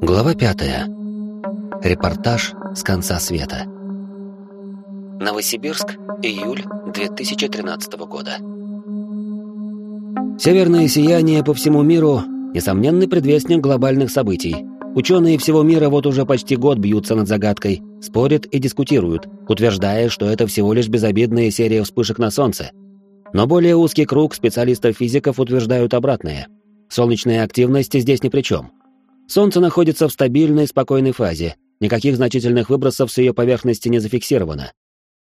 Глава пятая. Репортаж с конца света. Новосибирск, июль 2013 года. Северное сияние по всему миру — несомненный предвестник глобальных событий. Ученые всего мира вот уже почти год бьются над загадкой, спорят и дискутируют, утверждая, что это всего лишь безобидная серия вспышек на Солнце. Но более узкий круг специалистов-физиков утверждают обратное. Солнечная активность здесь ни при чем. Солнце находится в стабильной, спокойной фазе, никаких значительных выбросов с ее поверхности не зафиксировано.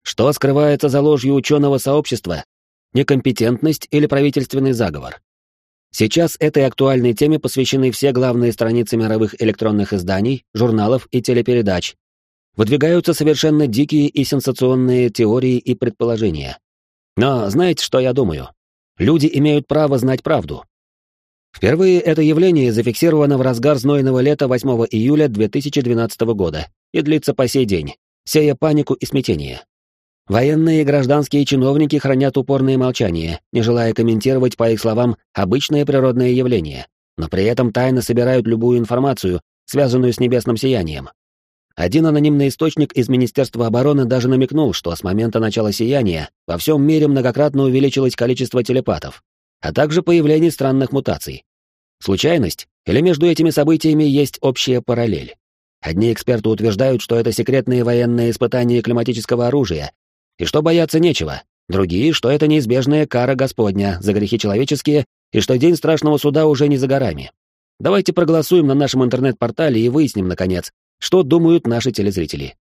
Что скрывается за ложью ученого сообщества? Некомпетентность или правительственный заговор? Сейчас этой актуальной теме посвящены все главные страницы мировых электронных изданий, журналов и телепередач. Выдвигаются совершенно дикие и сенсационные теории и предположения. Но знаете, что я думаю? Люди имеют право знать правду. Впервые это явление зафиксировано в разгар знойного лета 8 июля 2012 года и длится по сей день, сея панику и смятение. Военные и гражданские чиновники хранят упорное молчание, не желая комментировать, по их словам, обычное природное явление, но при этом тайно собирают любую информацию, связанную с небесным сиянием. Один анонимный источник из Министерства обороны даже намекнул, что с момента начала сияния во всем мире многократно увеличилось количество телепатов, а также появление странных мутаций. Случайность? Или между этими событиями есть общая параллель? Одни эксперты утверждают, что это секретные военные испытания климатического оружия, и что бояться нечего. Другие, что это неизбежная кара Господня за грехи человеческие, и что день страшного суда уже не за горами. Давайте проголосуем на нашем интернет-портале и выясним, наконец, что думают наши телезрители.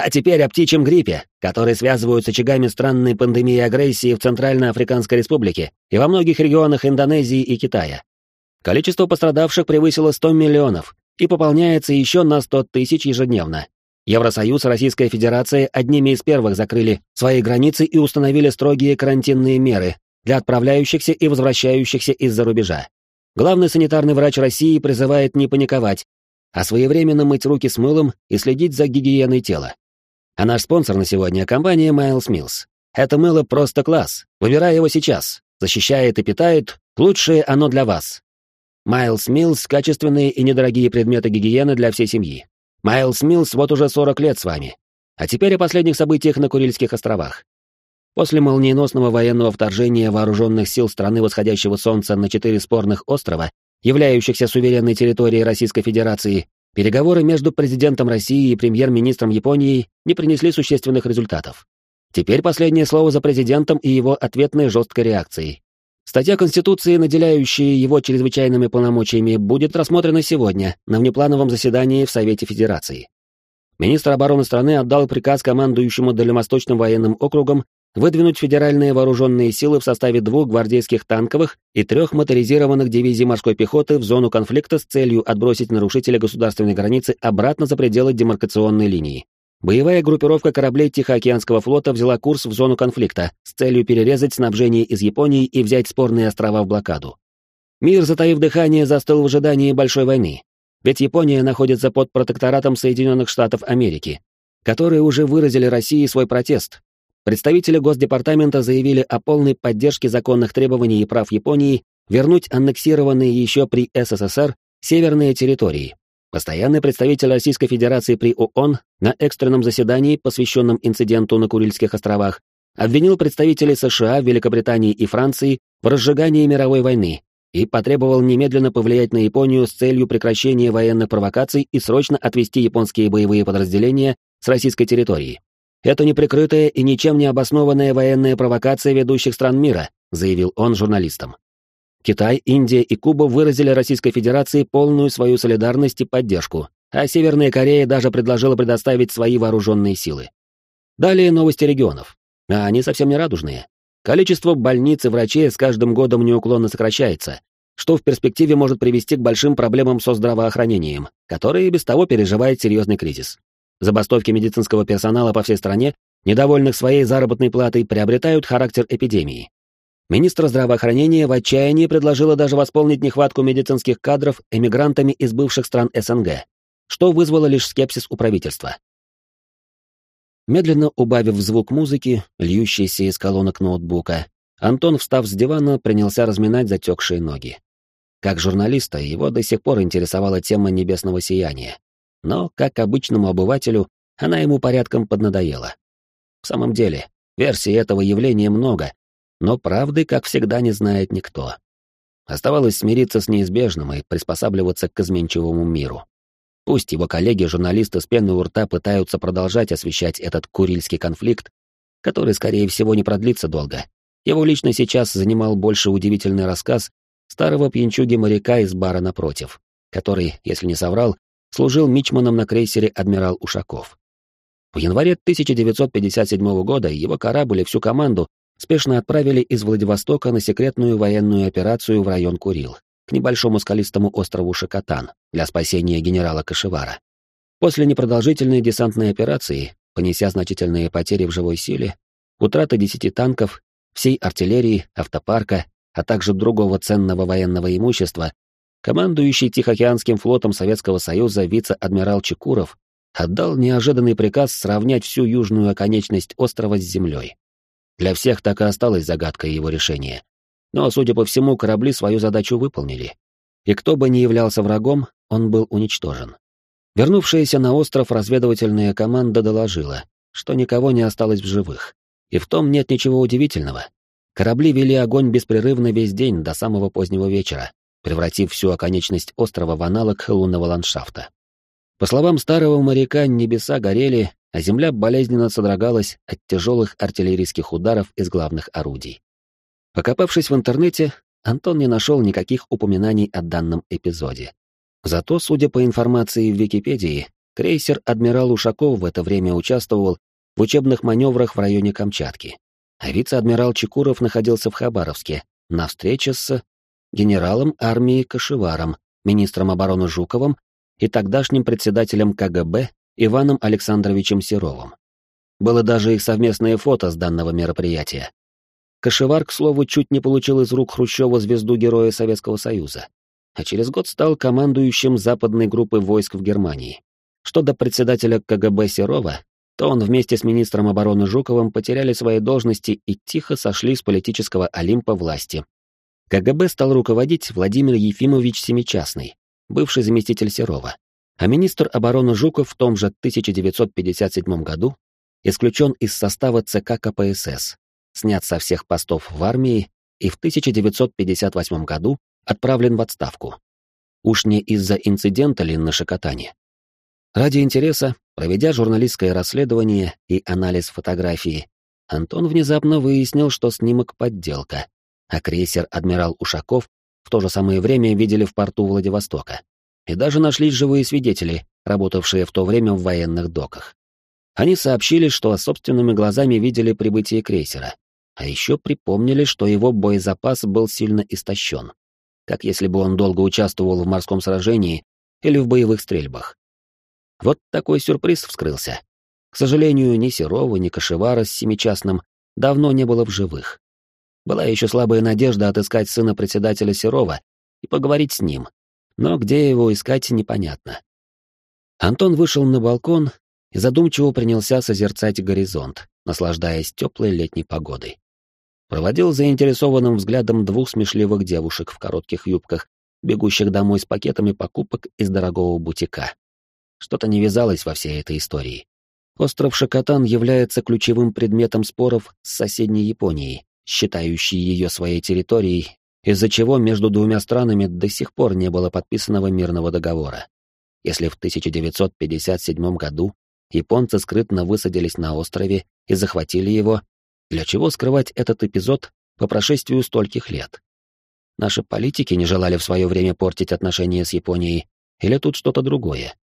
А теперь о птичьем гриппе, который связывают с очагами странной пандемии агрессии в Центральноафриканской Республике и во многих регионах Индонезии и Китая. Количество пострадавших превысило 100 миллионов и пополняется еще на 100 тысяч ежедневно. Евросоюз и Российская Федерация одними из первых закрыли свои границы и установили строгие карантинные меры для отправляющихся и возвращающихся из-за рубежа. Главный санитарный врач России призывает не паниковать, а своевременно мыть руки с мылом и следить за гигиеной тела. А наш спонсор на сегодня — компания Miles Mills. Это мыло просто класс. Выбирай его сейчас. Защищает и питает. Лучшее оно для вас. Miles Mills — качественные и недорогие предметы гигиены для всей семьи. Miles Mills вот уже 40 лет с вами. А теперь о последних событиях на Курильских островах. После молниеносного военного вторжения вооруженных сил страны восходящего солнца на четыре спорных острова, являющихся суверенной территорией Российской Федерации, Переговоры между президентом России и премьер-министром Японии не принесли существенных результатов. Теперь последнее слово за президентом и его ответной жесткой реакцией. Статья Конституции, наделяющая его чрезвычайными полномочиями, будет рассмотрена сегодня на внеплановом заседании в Совете Федерации. Министр обороны страны отдал приказ командующему Дальневосточным военным округом выдвинуть федеральные вооруженные силы в составе двух гвардейских танковых и трех моторизированных дивизий морской пехоты в зону конфликта с целью отбросить нарушителя государственной границы обратно за пределы демаркационной линии. Боевая группировка кораблей Тихоокеанского флота взяла курс в зону конфликта с целью перерезать снабжение из Японии и взять спорные острова в блокаду. Мир, затаив дыхание, застыл в ожидании большой войны. Ведь Япония находится под протекторатом Соединенных Штатов Америки, которые уже выразили России свой протест, Представители Госдепартамента заявили о полной поддержке законных требований и прав Японии вернуть аннексированные еще при СССР северные территории. Постоянный представитель Российской Федерации при ООН на экстренном заседании, посвященном инциденту на Курильских островах, обвинил представителей США, Великобритании и Франции в разжигании мировой войны и потребовал немедленно повлиять на Японию с целью прекращения военных провокаций и срочно отвести японские боевые подразделения с российской территории. Это неприкрытая и ничем не обоснованная военная провокация ведущих стран мира, заявил он журналистам. Китай, Индия и Куба выразили Российской Федерации полную свою солидарность и поддержку, а Северная Корея даже предложила предоставить свои вооруженные силы. Далее новости регионов. А они совсем не радужные. Количество больниц и врачей с каждым годом неуклонно сокращается, что в перспективе может привести к большим проблемам со здравоохранением, которое и без того переживает серьезный кризис. Забастовки медицинского персонала по всей стране, недовольных своей заработной платой, приобретают характер эпидемии. Министр здравоохранения в отчаянии предложила даже восполнить нехватку медицинских кадров эмигрантами из бывших стран СНГ, что вызвало лишь скепсис у правительства. Медленно убавив звук музыки, льющейся из колонок ноутбука, Антон, встав с дивана, принялся разминать затекшие ноги. Как журналиста, его до сих пор интересовала тема небесного сияния. Но, как обычному обывателю, она ему порядком поднадоела. В самом деле, версий этого явления много, но правды, как всегда, не знает никто. Оставалось смириться с неизбежным и приспосабливаться к изменчивому миру. Пусть его коллеги-журналисты с пеной у рта пытаются продолжать освещать этот курильский конфликт, который, скорее всего, не продлится долго. Его лично сейчас занимал больше удивительный рассказ старого пьянчуги-моряка из бара напротив, который, если не соврал, служил мичманом на крейсере «Адмирал Ушаков». В январе 1957 года его корабль и всю команду спешно отправили из Владивостока на секретную военную операцию в район Курил, к небольшому скалистому острову Шакатан, для спасения генерала Кашевара. После непродолжительной десантной операции, понеся значительные потери в живой силе, утрата десяти танков, всей артиллерии, автопарка, а также другого ценного военного имущества, командующий Тихоокеанским флотом Советского Союза вице-адмирал Чекуров отдал неожиданный приказ сравнять всю южную оконечность острова с землей. Для всех так и осталась загадкой его решения. Но, судя по всему, корабли свою задачу выполнили. И кто бы ни являлся врагом, он был уничтожен. Вернувшаяся на остров разведывательная команда доложила, что никого не осталось в живых. И в том нет ничего удивительного. Корабли вели огонь беспрерывно весь день до самого позднего вечера, превратив всю оконечность острова в аналог лунного ландшафта. По словам старого моряка, небеса горели, а земля болезненно содрогалась от тяжелых артиллерийских ударов из главных орудий. Покопавшись в интернете, Антон не нашел никаких упоминаний о данном эпизоде. Зато, судя по информации в Википедии, крейсер «Адмирал Ушаков» в это время участвовал в учебных маневрах в районе Камчатки, а вице-адмирал Чекуров находился в Хабаровске на встрече с генералом армии Кашеваром, министром обороны Жуковым и тогдашним председателем КГБ Иваном Александровичем Серовым. Было даже их совместное фото с данного мероприятия. Кашевар, к слову, чуть не получил из рук Хрущева звезду Героя Советского Союза, а через год стал командующим западной группы войск в Германии. Что до председателя КГБ Серова, то он вместе с министром обороны Жуковым потеряли свои должности и тихо сошли с политического Олимпа власти. КГБ стал руководить Владимир Ефимович Семичастный, бывший заместитель Серова а министр обороны Жуков в том же 1957 году исключен из состава ЦК КПСС, снят со всех постов в армии и в 1958 году отправлен в отставку. Уж не из-за инцидента ли на Шакотане. Ради интереса, проведя журналистское расследование и анализ фотографии, Антон внезапно выяснил, что снимок — подделка, а крейсер «Адмирал Ушаков» в то же самое время видели в порту Владивостока и даже нашлись живые свидетели, работавшие в то время в военных доках. Они сообщили, что собственными глазами видели прибытие крейсера, а еще припомнили, что его боезапас был сильно истощен, как если бы он долго участвовал в морском сражении или в боевых стрельбах. Вот такой сюрприз вскрылся. К сожалению, ни Серова, ни Кашевара с Семичастным давно не было в живых. Была еще слабая надежда отыскать сына председателя Серова и поговорить с ним, но где его искать непонятно. Антон вышел на балкон и задумчиво принялся созерцать горизонт, наслаждаясь теплой летней погодой. Проводил заинтересованным взглядом двух смешливых девушек в коротких юбках, бегущих домой с пакетами покупок из дорогого бутика. Что-то не вязалось во всей этой истории. Остров Шакатан является ключевым предметом споров с соседней Японией, считающей ее своей территорией из-за чего между двумя странами до сих пор не было подписанного мирного договора. Если в 1957 году японцы скрытно высадились на острове и захватили его, для чего скрывать этот эпизод по прошествию стольких лет? Наши политики не желали в свое время портить отношения с Японией, или тут что-то другое?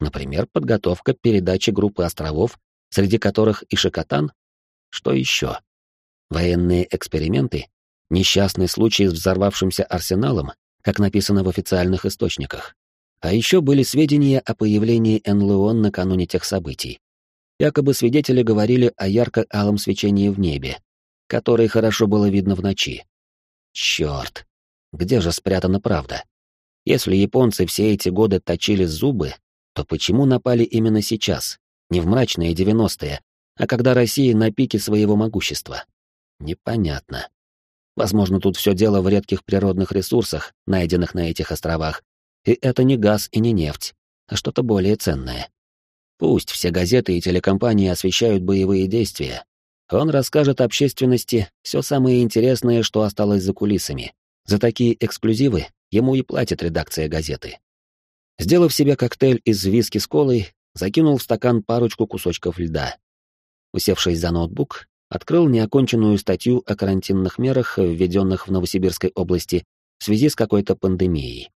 Например, подготовка передачи группы островов, среди которых и Шикотан? Что еще? Военные эксперименты Несчастный случай с взорвавшимся арсеналом, как написано в официальных источниках. А еще были сведения о появлении НЛО накануне тех событий. Якобы свидетели говорили о ярко-алом свечении в небе, которое хорошо было видно в ночи. Черт! Где же спрятана правда? Если японцы все эти годы точили зубы, то почему напали именно сейчас, не в мрачные девяностые, а когда Россия на пике своего могущества? Непонятно. Возможно, тут все дело в редких природных ресурсах, найденных на этих островах. И это не газ и не нефть, а что-то более ценное. Пусть все газеты и телекомпании освещают боевые действия. Он расскажет общественности все самое интересное, что осталось за кулисами. За такие эксклюзивы ему и платит редакция газеты. Сделав себе коктейль из виски с колой, закинул в стакан парочку кусочков льда. Усевшись за ноутбук, открыл неоконченную статью о карантинных мерах, введенных в Новосибирской области в связи с какой-то пандемией.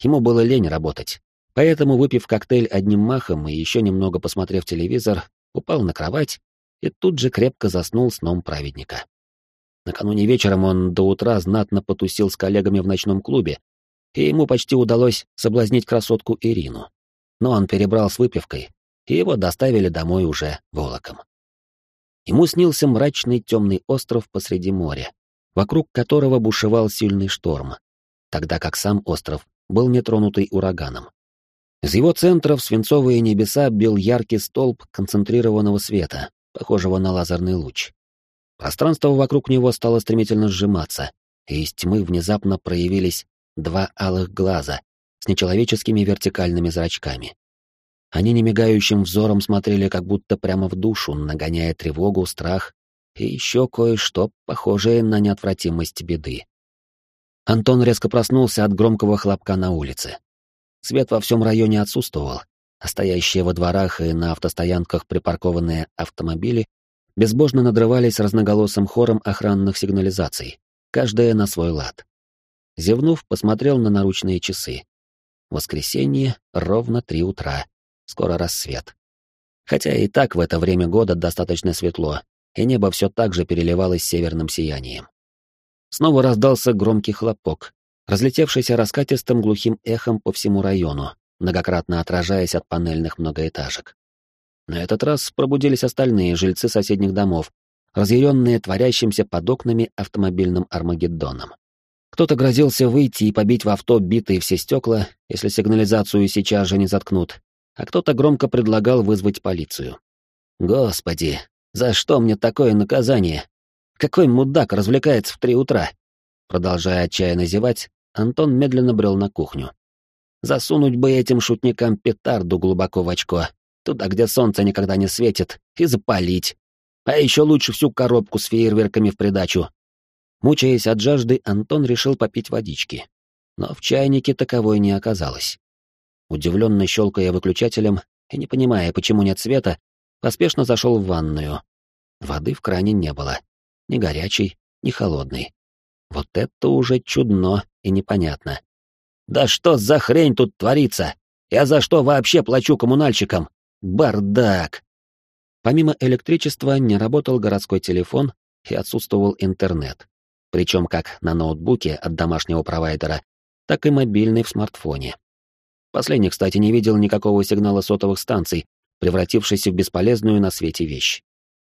Ему было лень работать, поэтому, выпив коктейль одним махом и еще немного посмотрев телевизор, упал на кровать и тут же крепко заснул сном праведника. Накануне вечером он до утра знатно потусил с коллегами в ночном клубе, и ему почти удалось соблазнить красотку Ирину. Но он перебрал с выпивкой, и его доставили домой уже волоком. Ему снился мрачный темный остров посреди моря, вокруг которого бушевал сильный шторм, тогда как сам остров был нетронутый ураганом. Из его центра в свинцовые небеса бил яркий столб концентрированного света, похожего на лазерный луч. Пространство вокруг него стало стремительно сжиматься, и из тьмы внезапно проявились два алых глаза с нечеловеческими вертикальными зрачками. Они немигающим взором смотрели как будто прямо в душу, нагоняя тревогу, страх и еще кое-что похожее на неотвратимость беды. Антон резко проснулся от громкого хлопка на улице. Свет во всем районе отсутствовал, а стоящие во дворах и на автостоянках припаркованные автомобили безбожно надрывались разноголосым хором охранных сигнализаций, каждая на свой лад. Зевнув, посмотрел на наручные часы. Воскресенье, ровно три утра. Скоро рассвет. Хотя и так в это время года достаточно светло, и небо все так же переливалось северным сиянием. Снова раздался громкий хлопок, разлетевшийся раскатистым глухим эхом по всему району, многократно отражаясь от панельных многоэтажек. На этот раз пробудились остальные жильцы соседних домов, разъяренные творящимся под окнами автомобильным армагеддоном. Кто-то грозился выйти и побить в авто битые все стекла, если сигнализацию сейчас же не заткнут, а кто-то громко предлагал вызвать полицию. Господи, за что мне такое наказание? Какой мудак развлекается в три утра? Продолжая отчаянно зевать, Антон медленно брел на кухню. Засунуть бы этим шутникам петарду глубоко в очко, туда, где солнце никогда не светит, и запалить. А еще лучше всю коробку с фейерверками в придачу, Мучаясь от жажды, Антон решил попить водички. Но в чайнике таковой не оказалось. Удивленно щелкая выключателем и не понимая, почему нет света, поспешно зашел в ванную. Воды в кране не было. Ни горячей, ни холодной. Вот это уже чудно и непонятно. «Да что за хрень тут творится? Я за что вообще плачу коммунальщикам? Бардак!» Помимо электричества не работал городской телефон и отсутствовал интернет причем как на ноутбуке от домашнего провайдера, так и мобильный в смартфоне. Последний, кстати, не видел никакого сигнала сотовых станций, превратившийся в бесполезную на свете вещь.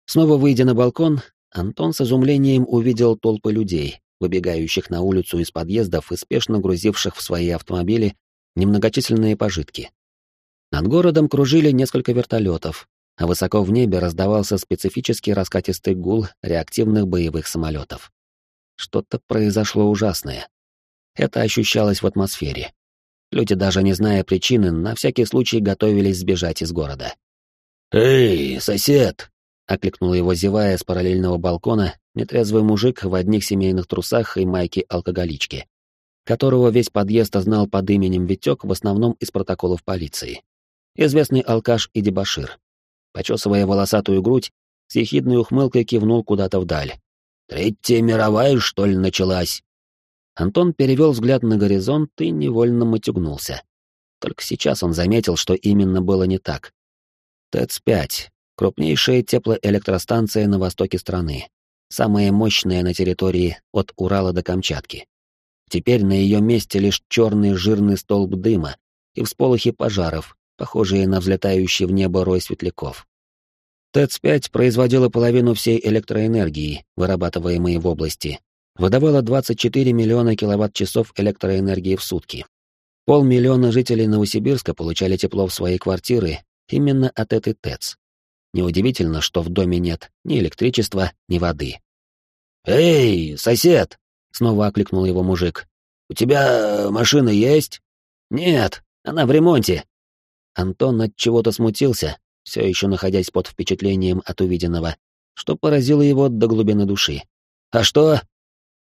Снова выйдя на балкон, Антон с изумлением увидел толпы людей, выбегающих на улицу из подъездов и спешно грузивших в свои автомобили немногочисленные пожитки. Над городом кружили несколько вертолетов, а высоко в небе раздавался специфический раскатистый гул реактивных боевых самолетов. Что-то произошло ужасное. Это ощущалось в атмосфере. Люди, даже не зная причины, на всякий случай готовились сбежать из города. «Эй, сосед!» — окликнул его, зевая с параллельного балкона, нетрезвый мужик в одних семейных трусах и майке алкоголички, которого весь подъезд знал под именем Витек в основном из протоколов полиции. Известный алкаш и дебошир. Почесывая волосатую грудь, с ехидной ухмылкой кивнул куда-то вдаль, Третья мировая, что ли, началась?» Антон перевел взгляд на горизонт и невольно матюгнулся. Только сейчас он заметил, что именно было не так. ТЭЦ-5 — крупнейшая теплоэлектростанция на востоке страны, самая мощная на территории от Урала до Камчатки. Теперь на ее месте лишь черный жирный столб дыма и всполохи пожаров, похожие на взлетающий в небо рой светляков. ТЭЦ-5 производила половину всей электроэнергии, вырабатываемой в области. Выдавала 24 миллиона киловатт-часов электроэнергии в сутки. Полмиллиона жителей Новосибирска получали тепло в свои квартиры именно от этой ТЭЦ. Неудивительно, что в доме нет ни электричества, ни воды. «Эй, сосед!» — снова окликнул его мужик. «У тебя машина есть?» «Нет, она в ремонте». Антон от чего-то смутился, все еще находясь под впечатлением от увиденного, что поразило его до глубины души. «А что?»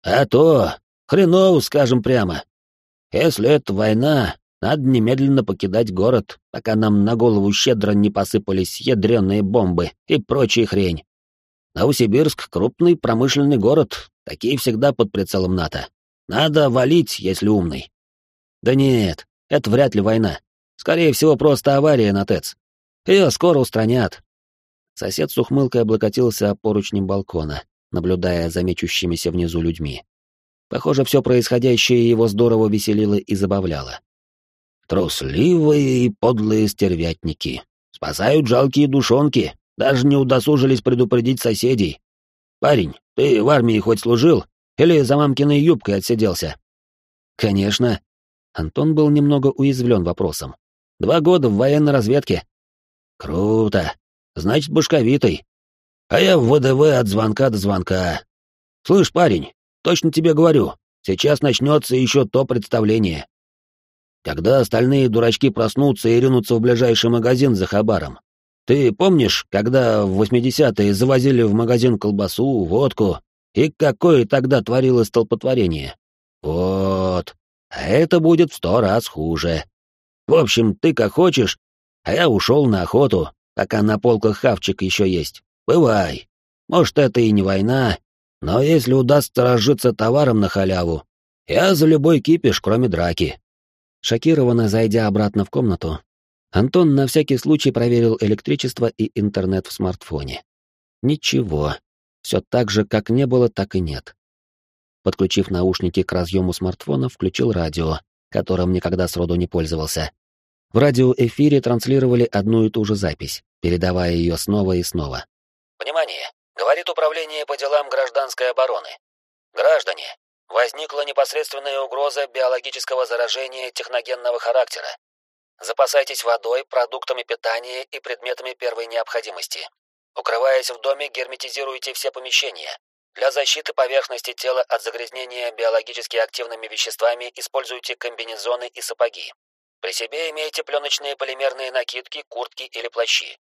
«А то! Хреново, скажем прямо. Если это война, надо немедленно покидать город, пока нам на голову щедро не посыпались ядреные бомбы и прочая хрень. Новосибирск — крупный промышленный город, такие всегда под прицелом НАТО. Надо валить, если умный. Да нет, это вряд ли война. Скорее всего, просто авария на ТЭЦ. Ее скоро устранят. Сосед с ухмылкой облокотился о поручни балкона, наблюдая за мечущимися внизу людьми. Похоже, все происходящее его здорово веселило и забавляло. Трусливые и подлые стервятники. Спасают жалкие душонки, даже не удосужились предупредить соседей. Парень, ты в армии хоть служил? Или за мамкиной юбкой отсиделся? Конечно. Антон был немного уязвлен вопросом. Два года в военной разведке. Круто. Значит, башковитый. А я в ВДВ от звонка до звонка. Слышь, парень, точно тебе говорю, сейчас начнется еще то представление. Когда остальные дурачки проснутся и ринутся в ближайший магазин за хабаром. Ты помнишь, когда в 80-е завозили в магазин колбасу, водку, и какое тогда творилось столпотворение? Вот. А это будет в сто раз хуже. В общем, ты как хочешь, а я ушел на охоту, пока на полках хавчик еще есть. Бывай. Может, это и не война, но если удастся разжиться товаром на халяву, я за любой кипиш, кроме драки. Шокированно зайдя обратно в комнату, Антон на всякий случай проверил электричество и интернет в смартфоне. Ничего. Все так же, как не было, так и нет. Подключив наушники к разъему смартфона, включил радио, которым никогда сроду не пользовался. В радиоэфире транслировали одну и ту же запись, передавая ее снова и снова. Внимание! Говорит Управление по делам гражданской обороны. Граждане, возникла непосредственная угроза биологического заражения техногенного характера. Запасайтесь водой, продуктами питания и предметами первой необходимости. Укрываясь в доме, герметизируйте все помещения. Для защиты поверхности тела от загрязнения биологически активными веществами используйте комбинезоны и сапоги. При себе имейте пленочные полимерные накидки, куртки или плащи.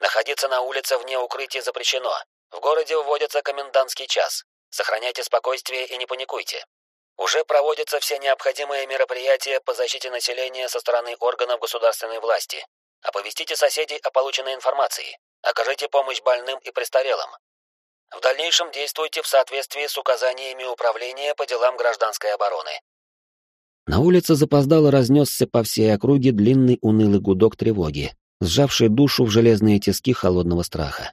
Находиться на улице вне укрытия запрещено. В городе вводится комендантский час. Сохраняйте спокойствие и не паникуйте. Уже проводятся все необходимые мероприятия по защите населения со стороны органов государственной власти. Оповестите соседей о полученной информации. Окажите помощь больным и престарелым. В дальнейшем действуйте в соответствии с указаниями Управления по делам гражданской обороны. На улице запоздало разнесся по всей округе длинный унылый гудок тревоги, сжавший душу в железные тиски холодного страха.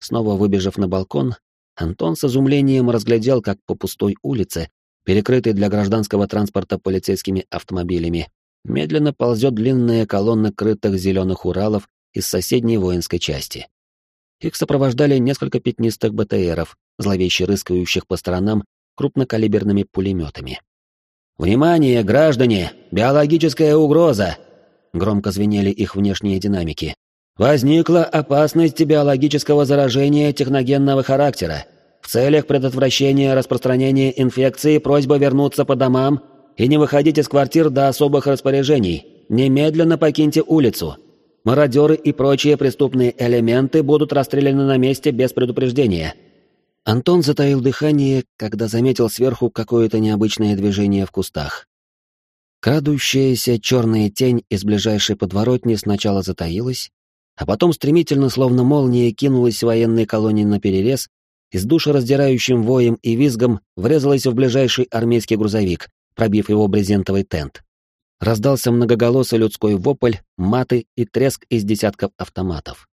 Снова выбежав на балкон, Антон с изумлением разглядел, как по пустой улице, перекрытой для гражданского транспорта полицейскими автомобилями, медленно ползет длинная колонна крытых зеленых Уралов из соседней воинской части. Их сопровождали несколько пятнистых БТРов, зловеще рыскающих по сторонам крупнокалиберными пулеметами. «Внимание, граждане! Биологическая угроза!» Громко звенели их внешние динамики. «Возникла опасность биологического заражения техногенного характера. В целях предотвращения распространения инфекции просьба вернуться по домам и не выходить из квартир до особых распоряжений. Немедленно покиньте улицу. Мародеры и прочие преступные элементы будут расстреляны на месте без предупреждения. Антон затаил дыхание, когда заметил сверху какое-то необычное движение в кустах. Крадущаяся черная тень из ближайшей подворотни сначала затаилась, а потом стремительно, словно молния, кинулась военной колонии на перерез и с душераздирающим воем и визгом врезалась в ближайший армейский грузовик, пробив его брезентовый тент. Раздался многоголосый людской вопль, маты и треск из десятков автоматов.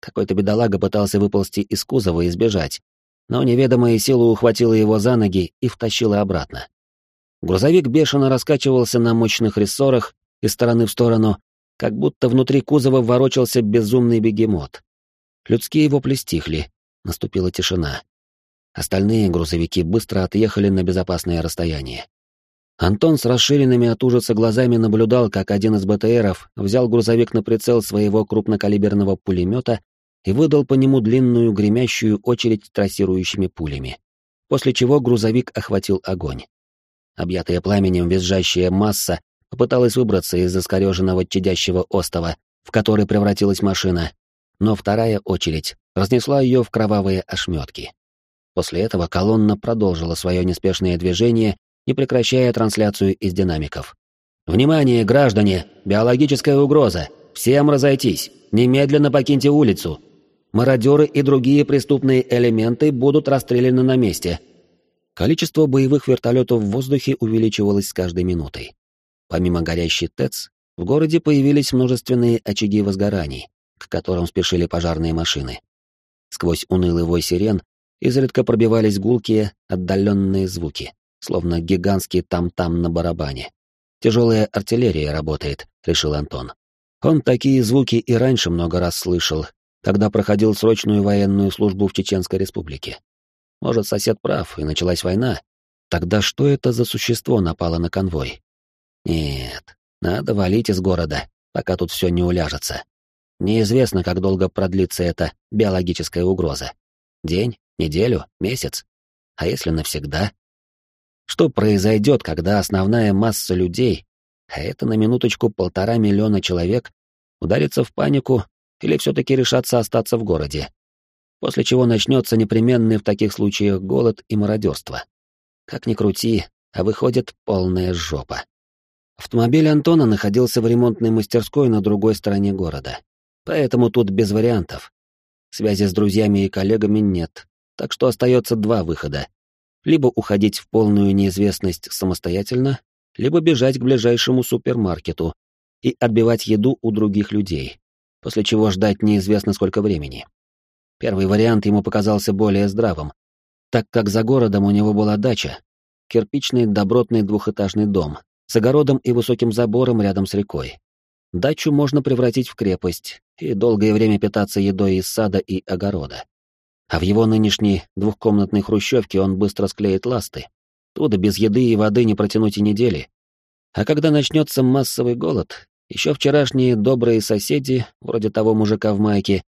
Какой-то бедолага пытался выползти из кузова и сбежать, но неведомая сила ухватила его за ноги и втащила обратно. Грузовик бешено раскачивался на мощных рессорах из стороны в сторону, как будто внутри кузова ворочался безумный бегемот. Людские вопли стихли, наступила тишина. Остальные грузовики быстро отъехали на безопасное расстояние. Антон с расширенными от ужаса глазами наблюдал, как один из БТРов взял грузовик на прицел своего крупнокалиберного пулемета и выдал по нему длинную гремящую очередь трассирующими пулями. после чего грузовик охватил огонь. Объятая пламенем визжащая масса попыталась выбраться из искореженного чадящего остова, в который превратилась машина, но вторая очередь разнесла ее в кровавые ошметки. После этого колонна продолжила свое неспешное движение, не прекращая трансляцию из динамиков. «Внимание, граждане! Биологическая угроза! Всем разойтись! Немедленно покиньте улицу! Мародеры и другие преступные элементы будут расстреляны на месте!» Количество боевых вертолетов в воздухе увеличивалось с каждой минутой. Помимо горящей ТЭЦ, в городе появились множественные очаги возгораний, к которым спешили пожарные машины. Сквозь унылый вой сирен изредка пробивались гулкие, отдаленные звуки, словно гигантский там-там на барабане. «Тяжелая артиллерия работает», — решил Антон. Он такие звуки и раньше много раз слышал, когда проходил срочную военную службу в Чеченской республике. Может, сосед прав, и началась война? Тогда что это за существо напало на конвой? Нет, надо валить из города, пока тут все не уляжется. Неизвестно, как долго продлится эта биологическая угроза. День, неделю, месяц. А если навсегда? Что произойдет, когда основная масса людей, а это на минуточку полтора миллиона человек, ударится в панику или все-таки решатся остаться в городе? После чего начнется непременный в таких случаях голод и мародерство. Как ни крути, а выходит полная жопа. Автомобиль Антона находился в ремонтной мастерской на другой стороне города. Поэтому тут без вариантов. Связи с друзьями и коллегами нет, так что остается два выхода. Либо уходить в полную неизвестность самостоятельно, либо бежать к ближайшему супермаркету и отбивать еду у других людей, после чего ждать неизвестно сколько времени. Первый вариант ему показался более здравым, так как за городом у него была дача, кирпичный добротный двухэтажный дом с огородом и высоким забором рядом с рекой. Дачу можно превратить в крепость и долгое время питаться едой из сада и огорода. А в его нынешней двухкомнатной хрущевке он быстро склеит ласты. Туда без еды и воды не протянуть и недели. А когда начнется массовый голод, еще вчерашние добрые соседи, вроде того мужика в майке,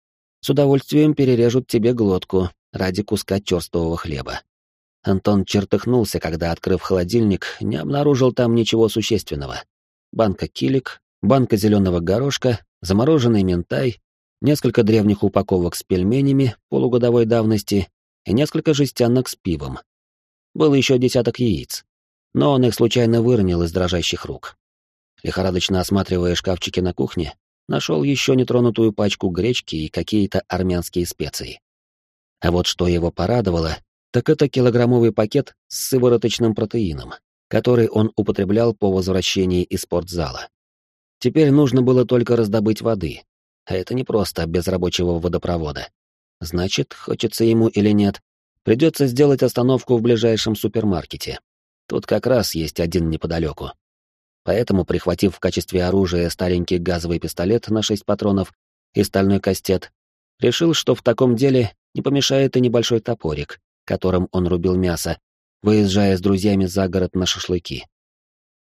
с удовольствием перережут тебе глотку ради куска черствого хлеба. Антон чертыхнулся, когда, открыв холодильник, не обнаружил там ничего существенного. Банка килик, банка зеленого горошка, замороженный ментай, несколько древних упаковок с пельменями полугодовой давности и несколько жестянок с пивом. Был еще десяток яиц, но он их случайно выронил из дрожащих рук. Лихорадочно осматривая шкафчики на кухне, нашел еще нетронутую пачку гречки и какие-то армянские специи. А вот что его порадовало, так это килограммовый пакет с сывороточным протеином, который он употреблял по возвращении из спортзала. Теперь нужно было только раздобыть воды, а это не просто без рабочего водопровода. Значит, хочется ему или нет, придется сделать остановку в ближайшем супермаркете. Тут как раз есть один неподалеку. Поэтому, прихватив в качестве оружия старенький газовый пистолет на шесть патронов и стальной кастет, решил, что в таком деле не помешает и небольшой топорик, которым он рубил мясо, выезжая с друзьями за город на шашлыки.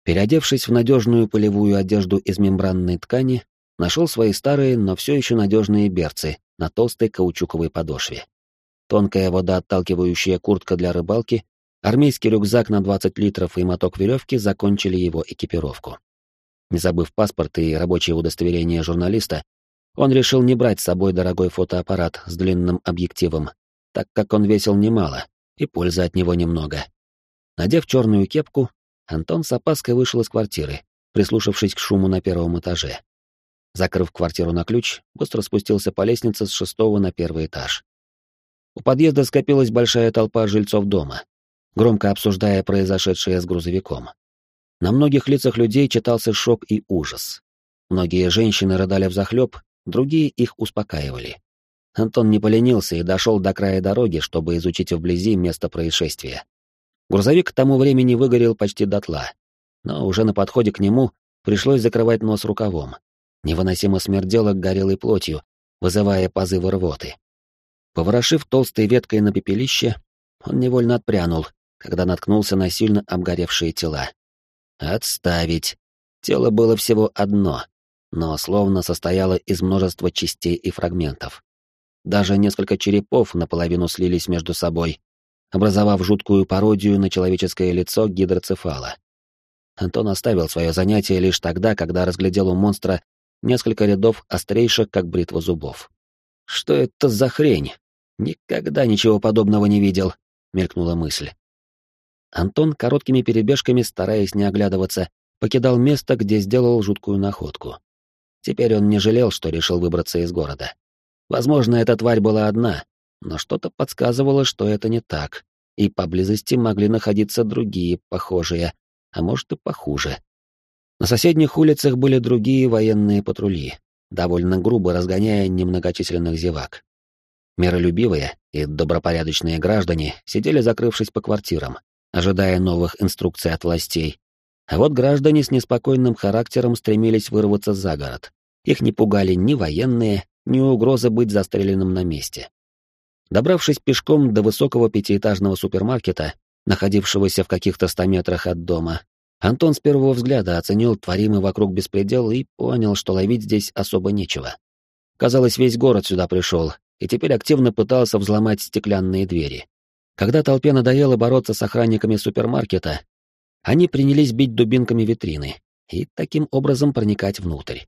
Переодевшись в надежную полевую одежду из мембранной ткани, нашел свои старые, но все еще надежные берцы на толстой каучуковой подошве. Тонкая водоотталкивающая куртка для рыбалки, армейский рюкзак на 20 литров и моток веревки закончили его экипировку. Не забыв паспорт и рабочее удостоверение журналиста, он решил не брать с собой дорогой фотоаппарат с длинным объективом, так как он весил немало, и пользы от него немного. Надев черную кепку, Антон с опаской вышел из квартиры, прислушавшись к шуму на первом этаже. Закрыв квартиру на ключ, быстро спустился по лестнице с шестого на первый этаж. У подъезда скопилась большая толпа жильцов дома, громко обсуждая произошедшее с грузовиком. На многих лицах людей читался шок и ужас. Многие женщины рыдали взахлеб, другие их успокаивали. Антон не поленился и дошел до края дороги, чтобы изучить вблизи место происшествия. Грузовик к тому времени выгорел почти дотла, но уже на подходе к нему пришлось закрывать нос рукавом. Невыносимо смердело горелой плотью, вызывая позывы рвоты. Поворошив толстой веткой на пепелище, он невольно отпрянул, когда наткнулся на сильно обгоревшие тела. Отставить. Тело было всего одно, но словно состояло из множества частей и фрагментов. Даже несколько черепов наполовину слились между собой, образовав жуткую пародию на человеческое лицо гидроцефала. Антон оставил свое занятие лишь тогда, когда разглядел у монстра несколько рядов острейших, как бритва зубов. «Что это за хрень? Никогда ничего подобного не видел», — мелькнула мысль. Антон короткими перебежками, стараясь не оглядываться, покидал место, где сделал жуткую находку. Теперь он не жалел, что решил выбраться из города. Возможно, эта тварь была одна, но что-то подсказывало, что это не так, и поблизости могли находиться другие, похожие, а может и похуже. На соседних улицах были другие военные патрули, довольно грубо разгоняя немногочисленных зевак. Миролюбивые и добропорядочные граждане сидели, закрывшись по квартирам, ожидая новых инструкций от властей. А вот граждане с неспокойным характером стремились вырваться за город. Их не пугали ни военные, ни угрозы быть застреленным на месте. Добравшись пешком до высокого пятиэтажного супермаркета, находившегося в каких-то ста метрах от дома, Антон с первого взгляда оценил творимый вокруг беспредел и понял, что ловить здесь особо нечего. Казалось, весь город сюда пришел, и теперь активно пытался взломать стеклянные двери. Когда толпе надоело бороться с охранниками супермаркета, они принялись бить дубинками витрины и таким образом проникать внутрь.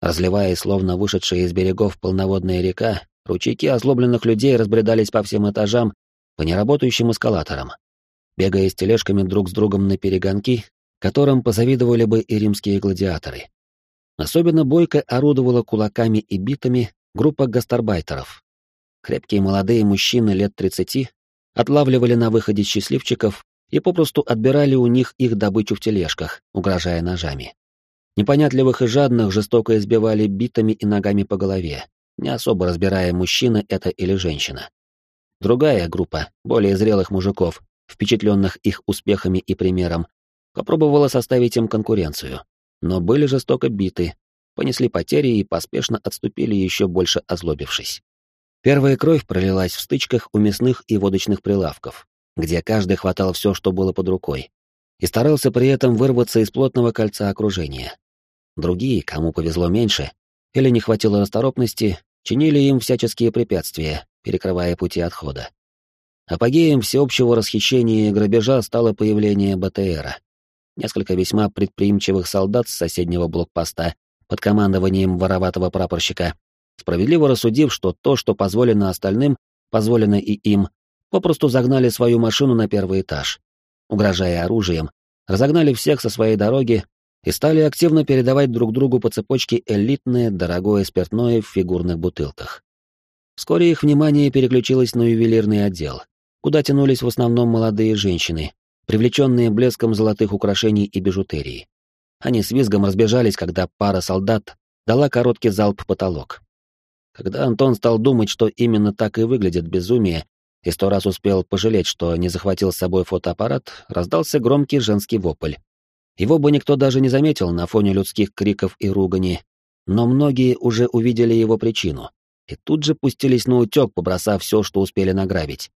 Разливая, словно вышедшая из берегов полноводная река, ручейки озлобленных людей разбредались по всем этажам по неработающим эскалаторам. Бегая с тележками друг с другом на перегонки, которым позавидовали бы и римские гладиаторы. Особенно бойко орудовала кулаками и битами группа гастарбайтеров. Крепкие молодые мужчины лет 30 отлавливали на выходе счастливчиков и попросту отбирали у них их добычу в тележках, угрожая ножами. Непонятливых и жадных жестоко избивали битами и ногами по голове, не особо разбирая, мужчина это или женщина. Другая группа, более зрелых мужиков, впечатленных их успехами и примером, попробовала составить им конкуренцию, но были жестоко биты, понесли потери и поспешно отступили еще больше озлобившись. Первая кровь пролилась в стычках у мясных и водочных прилавков, где каждый хватал все, что было под рукой, и старался при этом вырваться из плотного кольца окружения. Другие, кому повезло меньше, или не хватило расторопности, чинили им всяческие препятствия, перекрывая пути отхода. Апогеем всеобщего расхищения и грабежа стало появление БТРа. Несколько весьма предприимчивых солдат с соседнего блокпоста под командованием вороватого прапорщика, справедливо рассудив, что то, что позволено остальным, позволено и им, попросту загнали свою машину на первый этаж. Угрожая оружием, разогнали всех со своей дороги и стали активно передавать друг другу по цепочке элитное, дорогое спиртное в фигурных бутылках. Вскоре их внимание переключилось на ювелирный отдел, куда тянулись в основном молодые женщины, привлеченные блеском золотых украшений и бижутерии. Они с визгом разбежались, когда пара солдат дала короткий залп в потолок. Когда Антон стал думать, что именно так и выглядит безумие, и сто раз успел пожалеть, что не захватил с собой фотоаппарат, раздался громкий женский вопль. Его бы никто даже не заметил на фоне людских криков и ругани, но многие уже увидели его причину и тут же пустились на утек, побросав все, что успели награбить.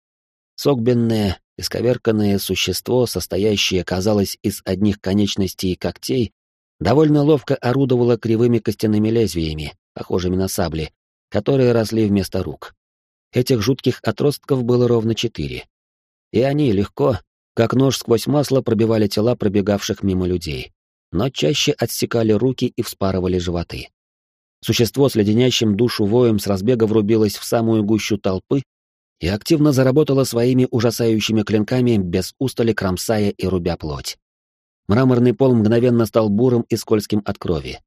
Согбенное, исковерканное существо, состоящее, казалось, из одних конечностей и когтей, довольно ловко орудовало кривыми костяными лезвиями, похожими на сабли, которые росли вместо рук. Этих жутких отростков было ровно четыре. И они легко, как нож сквозь масло пробивали тела пробегавших мимо людей, но чаще отсекали руки и вспарывали животы. Существо с леденящим душу воем с разбега врубилось в самую гущу толпы и активно заработало своими ужасающими клинками, без устали кромсая и рубя плоть. Мраморный пол мгновенно стал бурым и скользким от крови.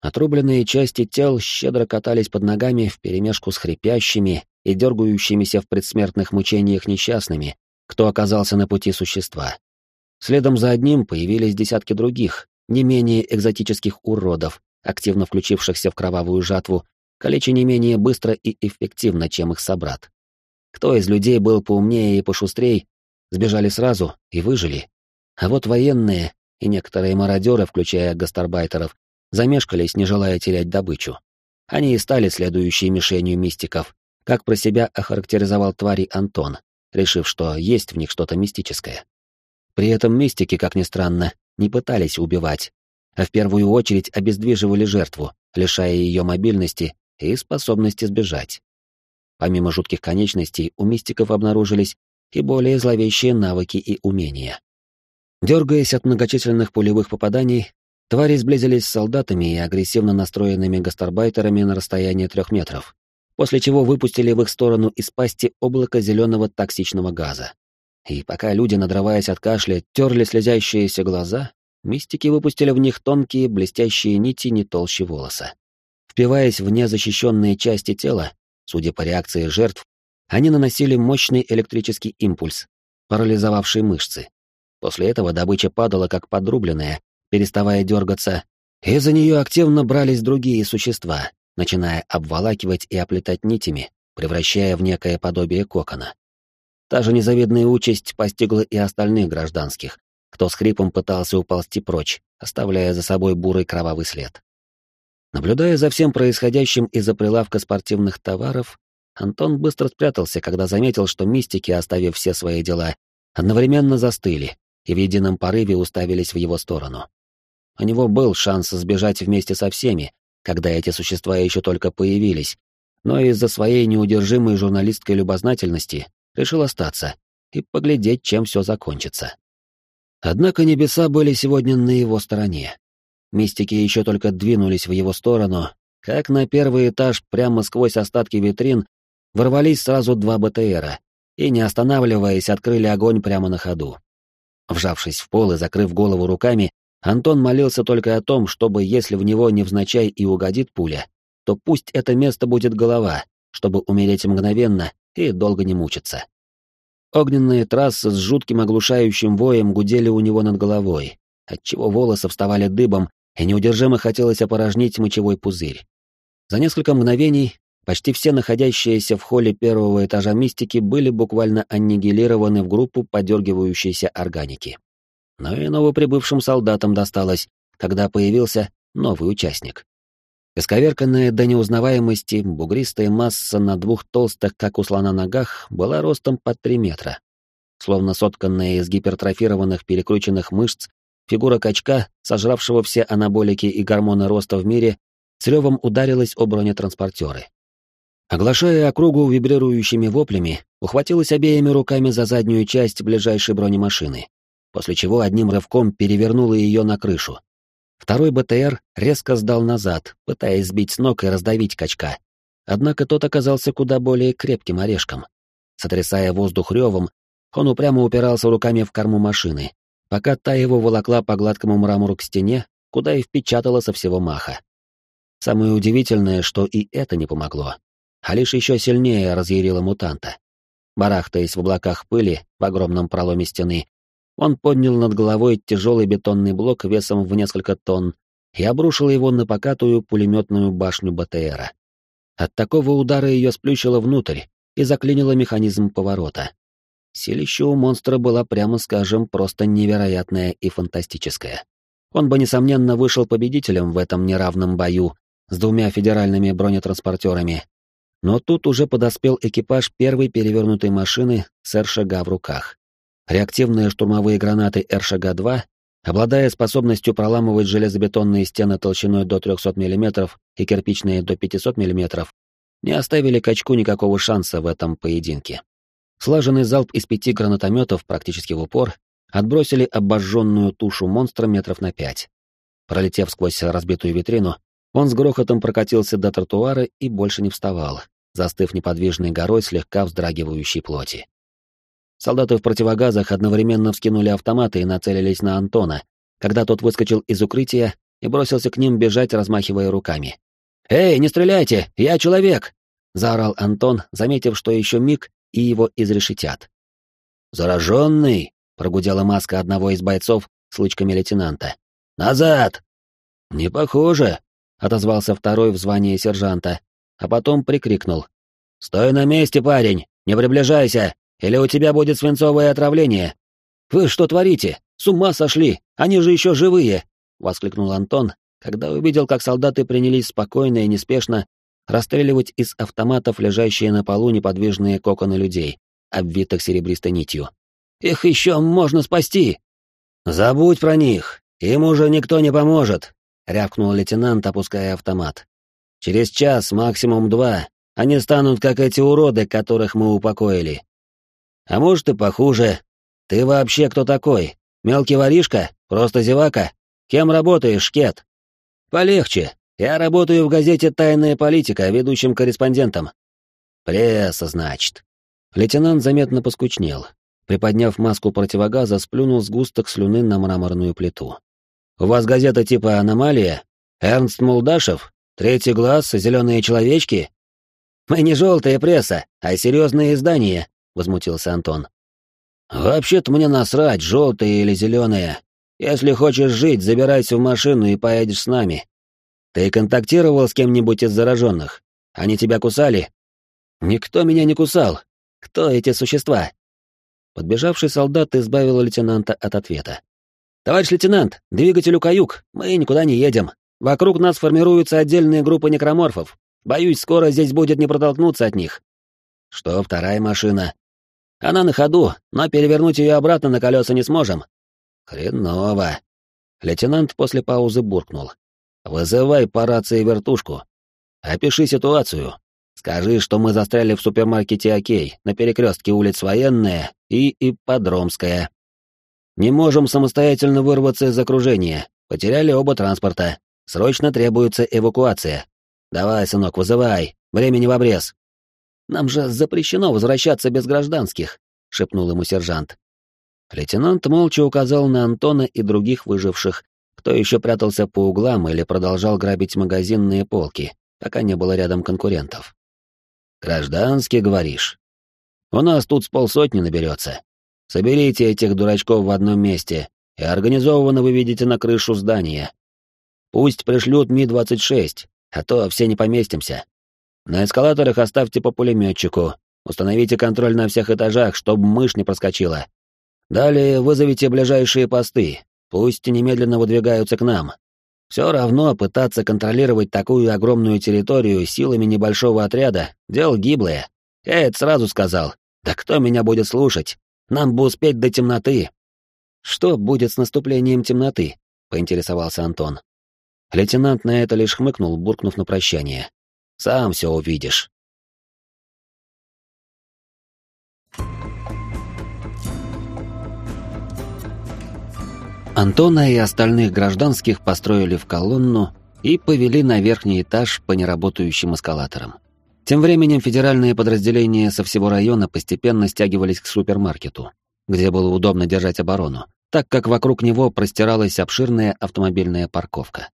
Отрубленные части тел щедро катались под ногами вперемешку с хрипящими и дергающимися в предсмертных мучениях несчастными, кто оказался на пути существа. Следом за одним появились десятки других, не менее экзотических уродов, активно включившихся в кровавую жатву, калеча не менее быстро и эффективно, чем их собрат. Кто из людей был поумнее и пошустрей, сбежали сразу и выжили. А вот военные и некоторые мародеры, включая гастарбайтеров, замешкались, не желая терять добычу. Они и стали следующей мишенью мистиков, как про себя охарактеризовал твари Антон, решив, что есть в них что-то мистическое. При этом мистики, как ни странно, не пытались убивать, а в первую очередь обездвиживали жертву, лишая ее мобильности и способности сбежать. Помимо жутких конечностей, у мистиков обнаружились и более зловещие навыки и умения. Дергаясь от многочисленных пулевых попаданий, твари сблизились с солдатами и агрессивно настроенными гастарбайтерами на расстояние трех метров, после чего выпустили в их сторону из пасти облако зеленого токсичного газа. И пока люди, надрываясь от кашля, терли слезящиеся глаза, мистики выпустили в них тонкие блестящие нити не толще волоса. Впиваясь в незащищенные части тела, судя по реакции жертв, они наносили мощный электрический импульс, парализовавший мышцы. После этого добыча падала как подрубленная, переставая дергаться, и за нее активно брались другие существа, начиная обволакивать и оплетать нитями, превращая в некое подобие кокона. Та же незавидная участь постигла и остальных гражданских, кто с хрипом пытался уползти прочь, оставляя за собой бурый кровавый след. Наблюдая за всем происходящим из-за прилавка спортивных товаров, Антон быстро спрятался, когда заметил, что мистики, оставив все свои дела, одновременно застыли и в едином порыве уставились в его сторону. У него был шанс сбежать вместе со всеми, когда эти существа еще только появились, но из-за своей неудержимой журналистской любознательности решил остаться и поглядеть, чем все закончится. Однако небеса были сегодня на его стороне. Мистики еще только двинулись в его сторону, как на первый этаж прямо сквозь остатки витрин ворвались сразу два БТРа и, не останавливаясь, открыли огонь прямо на ходу. Вжавшись в пол и закрыв голову руками, Антон молился только о том, чтобы, если в него невзначай и угодит пуля, то пусть это место будет голова, чтобы умереть мгновенно и долго не мучиться. Огненные трассы с жутким оглушающим воем гудели у него над головой, отчего волосы вставали дыбом, и неудержимо хотелось опорожнить мочевой пузырь. За несколько мгновений почти все находящиеся в холле первого этажа мистики были буквально аннигилированы в группу подергивающейся органики. Но и новоприбывшим солдатам досталось, когда появился новый участник. Исковерканная до неузнаваемости бугристая масса на двух толстых, как у слона, ногах была ростом под три метра. Словно сотканная из гипертрофированных перекрученных мышц, фигура качка, сожравшего все анаболики и гормоны роста в мире, с ревом ударилась о бронетранспортеры. Оглашая округу вибрирующими воплями, ухватилась обеими руками за заднюю часть ближайшей бронемашины, после чего одним рывком перевернула ее на крышу, Второй БТР резко сдал назад, пытаясь сбить с ног и раздавить качка. Однако тот оказался куда более крепким орешком. Сотрясая воздух ревом, он упрямо упирался руками в корму машины, пока та его волокла по гладкому мрамору к стене, куда и впечатала со всего маха. Самое удивительное, что и это не помогло, а лишь еще сильнее разъярило мутанта. Барахтаясь в облаках пыли в огромном проломе стены, он поднял над головой тяжелый бетонный блок весом в несколько тонн и обрушил его на покатую пулеметную башню БТРа. От такого удара ее сплющило внутрь и заклинило механизм поворота. Силище у монстра была, прямо скажем, просто невероятная и фантастическая. Он бы, несомненно, вышел победителем в этом неравном бою с двумя федеральными бронетранспортерами. Но тут уже подоспел экипаж первой перевернутой машины с РШГ в руках. Реактивные штурмовые гранаты РШГ-2, обладая способностью проламывать железобетонные стены толщиной до 300 мм и кирпичные до 500 мм, не оставили качку никакого шанса в этом поединке. Слаженный залп из пяти гранатометов практически в упор отбросили обожженную тушу монстра метров на пять. Пролетев сквозь разбитую витрину, он с грохотом прокатился до тротуара и больше не вставал, застыв неподвижной горой слегка вздрагивающей плоти. Солдаты в противогазах одновременно вскинули автоматы и нацелились на Антона, когда тот выскочил из укрытия и бросился к ним бежать, размахивая руками. «Эй, не стреляйте! Я человек!» — заорал Антон, заметив, что еще миг, и его изрешетят. «Зараженный!» — прогудела маска одного из бойцов с лычками лейтенанта. «Назад!» «Не похоже!» — отозвался второй в звании сержанта, а потом прикрикнул. «Стой на месте, парень! Не приближайся! Или у тебя будет свинцовое отравление? Вы что творите? С ума сошли! Они же еще живые!» — воскликнул Антон, когда увидел, как солдаты принялись спокойно и неспешно расстреливать из автоматов лежащие на полу неподвижные коконы людей, обвитых серебристой нитью. «Их еще можно спасти!» «Забудь про них! Им уже никто не поможет!» — рявкнул лейтенант, опуская автомат. «Через час, максимум два, они станут как эти уроды, которых мы упокоили. А может и похуже. Ты вообще кто такой? Мелкий воришка? Просто зевака? Кем работаешь, Шкет? Полегче. Я работаю в газете «Тайная политика» ведущим корреспондентом. Пресса, значит. Лейтенант заметно поскучнел. Приподняв маску противогаза, сплюнул сгусток слюны на мраморную плиту. «У вас газета типа «Аномалия»? Эрнст Молдашев? Третий глаз? Зеленые человечки?» «Мы не желтая пресса, а серьезные издания», — возмутился Антон. «Вообще-то мне насрать, желтые или зеленые. Если хочешь жить, забирайся в машину и поедешь с нами. Ты контактировал с кем-нибудь из зараженных? Они тебя кусали?» «Никто меня не кусал. Кто эти существа?» Подбежавший солдат избавил лейтенанта от ответа. «Товарищ лейтенант, двигателю каюк, мы никуда не едем. Вокруг нас формируются отдельные группы некроморфов. Боюсь, скоро здесь будет не протолкнуться от них». «Что, вторая машина?» «Она на ходу, но перевернуть ее обратно на колеса не сможем». «Хреново». Лейтенант после паузы буркнул. «Вызывай по рации вертушку. Опиши ситуацию. Скажи, что мы застряли в супермаркете «Окей» на перекрестке улиц Военная и Ипподромская. Не можем самостоятельно вырваться из окружения. Потеряли оба транспорта. Срочно требуется эвакуация. Давай, сынок, вызывай. Времени в обрез. Нам же запрещено возвращаться без гражданских, шепнул ему сержант. Лейтенант молча указал на Антона и других выживших, кто еще прятался по углам или продолжал грабить магазинные полки, пока не было рядом конкурентов. Гражданский, говоришь? У нас тут с полсотни наберется. Соберите этих дурачков в одном месте, и организованно выведите на крышу здания. Пусть пришлют Ми-26, а то все не поместимся. На эскалаторах оставьте по пулеметчику, установите контроль на всех этажах, чтобы мышь не проскочила. Далее вызовите ближайшие посты, пусть немедленно выдвигаются к нам. Все равно пытаться контролировать такую огромную территорию силами небольшого отряда — дело гиблое. Я это сразу сказал. Да кто меня будет слушать? Нам бы успеть до темноты. Что будет с наступлением темноты? поинтересовался Антон. Лейтенант на это лишь хмыкнул, буркнув на прощание. Сам все увидишь. Антона и остальных гражданских построили в колонну и повели на верхний этаж по неработающим эскалаторам. Тем временем федеральные подразделения со всего района постепенно стягивались к супермаркету, где было удобно держать оборону, так как вокруг него простиралась обширная автомобильная парковка.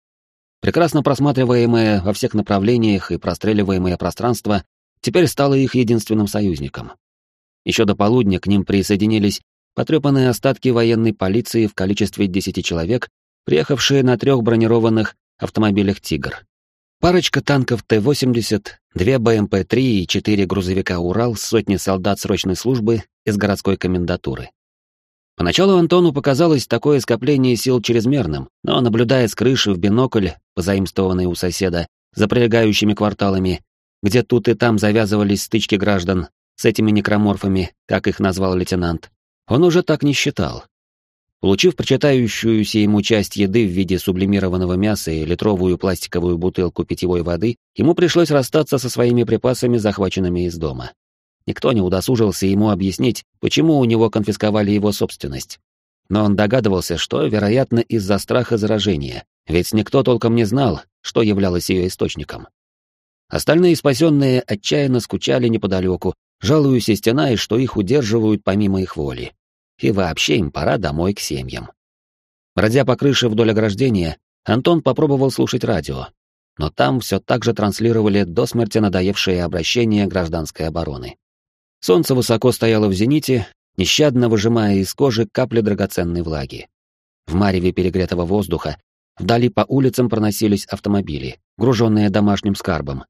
Прекрасно просматриваемое во всех направлениях и простреливаемое пространство теперь стало их единственным союзником. Еще до полудня к ним присоединились потрепанные остатки военной полиции в количестве 10 человек, приехавшие на трех бронированных автомобилях «Тигр». Парочка танков Т-80, две БМП-3 и четыре грузовика «Урал» с сотней солдат срочной службы из городской комендатуры. Поначалу Антону показалось такое скопление сил чрезмерным, но, наблюдая с крыши в бинокль, позаимствованный у соседа, за прилегающими кварталами, где тут и там завязывались стычки граждан с этими некроморфами, как их назвал лейтенант, он уже так не считал. Получив прочитающуюся ему часть еды в виде сублимированного мяса и литровую пластиковую бутылку питьевой воды, ему пришлось расстаться со своими припасами, захваченными из дома. Никто не удосужился ему объяснить, почему у него конфисковали его собственность. Но он догадывался, что, вероятно, из-за страха заражения, ведь никто толком не знал, что являлось ее источником. Остальные спасенные отчаянно скучали неподалеку, жалуясь и стеная, что их удерживают помимо их воли. И вообще им пора домой к семьям. Бродя по крыше вдоль ограждения, Антон попробовал слушать радио, но там все так же транслировали до смерти надоевшие обращения гражданской обороны. Солнце высоко стояло в зените, нещадно выжимая из кожи капли драгоценной влаги. В мареве перегретого воздуха вдали по улицам проносились автомобили, груженные домашним скарбом,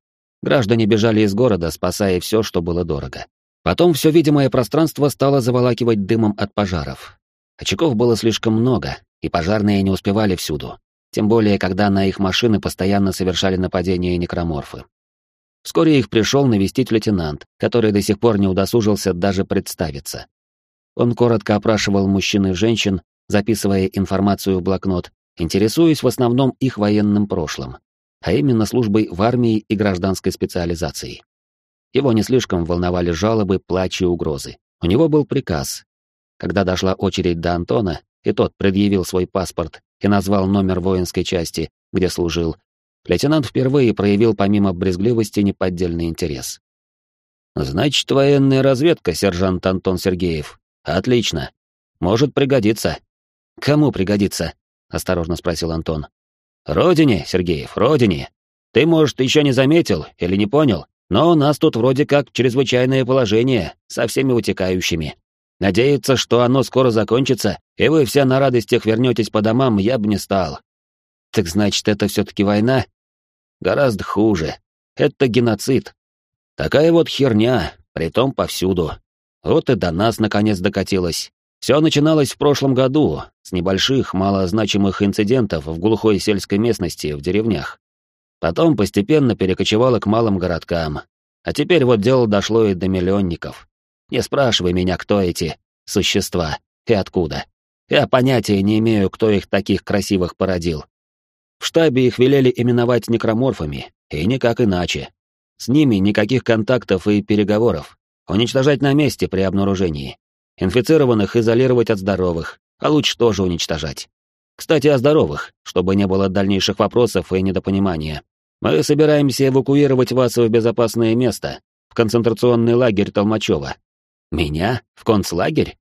Граждане бежали из города, спасая все, что было дорого. Потом все видимое пространство стало заволакивать дымом от пожаров. Очагов было слишком много, и пожарные не успевали всюду, тем более, когда на их машины постоянно совершали нападения некроморфы. Вскоре их пришел навестить лейтенант, который до сих пор не удосужился даже представиться. Он коротко опрашивал мужчин и женщин, записывая информацию в блокнот, интересуясь в основном их военным прошлым а именно службой в армии и гражданской специализации. Его не слишком волновали жалобы, плач и угрозы. У него был приказ. Когда дошла очередь до Антона, и тот предъявил свой паспорт и назвал номер воинской части, где служил, лейтенант впервые проявил помимо брезгливости неподдельный интерес. «Значит, военная разведка, сержант Антон Сергеев. Отлично. Может пригодиться». «Кому пригодится?» — осторожно спросил Антон. «Родине, Сергеев, родине. Ты, может, еще не заметил или не понял, но у нас тут вроде как чрезвычайное положение со всеми утекающими. Надеяться, что оно скоро закончится, и вы все на радостях вернетесь по домам, я бы не стал. Так значит, это все-таки война? Гораздо хуже. Это геноцид. Такая вот херня, притом повсюду. Вот и до нас наконец докатилась. Все начиналось в прошлом году, с небольших, малозначимых инцидентов в глухой сельской местности, в деревнях. Потом постепенно перекочевало к малым городкам. А теперь вот дело дошло и до миллионников. Не спрашивай меня, кто эти существа и откуда. Я понятия не имею, кто их таких красивых породил. В штабе их велели именовать некроморфами, и никак иначе. С ними никаких контактов и переговоров. Уничтожать на месте при обнаружении. Инфицированных изолировать от здоровых, а лучше тоже уничтожать. Кстати, о здоровых, чтобы не было дальнейших вопросов и недопонимания. Мы собираемся эвакуировать вас в безопасное место, в концентрационный лагерь Толмачева. Меня? В концлагерь?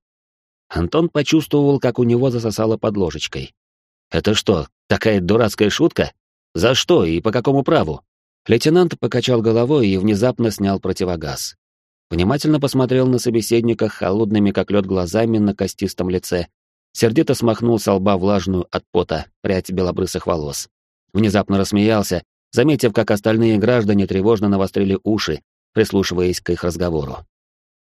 Антон почувствовал, как у него засосало под ложечкой. Это что, такая дурацкая шутка? За что и по какому праву? Лейтенант покачал головой и внезапно снял противогаз. Внимательно посмотрел на собеседника холодными как лед глазами на костистом лице сердито смахнул с лба влажную от пота прядь белобрысых волос. Внезапно рассмеялся, заметив, как остальные граждане тревожно навострили уши, прислушиваясь к их разговору.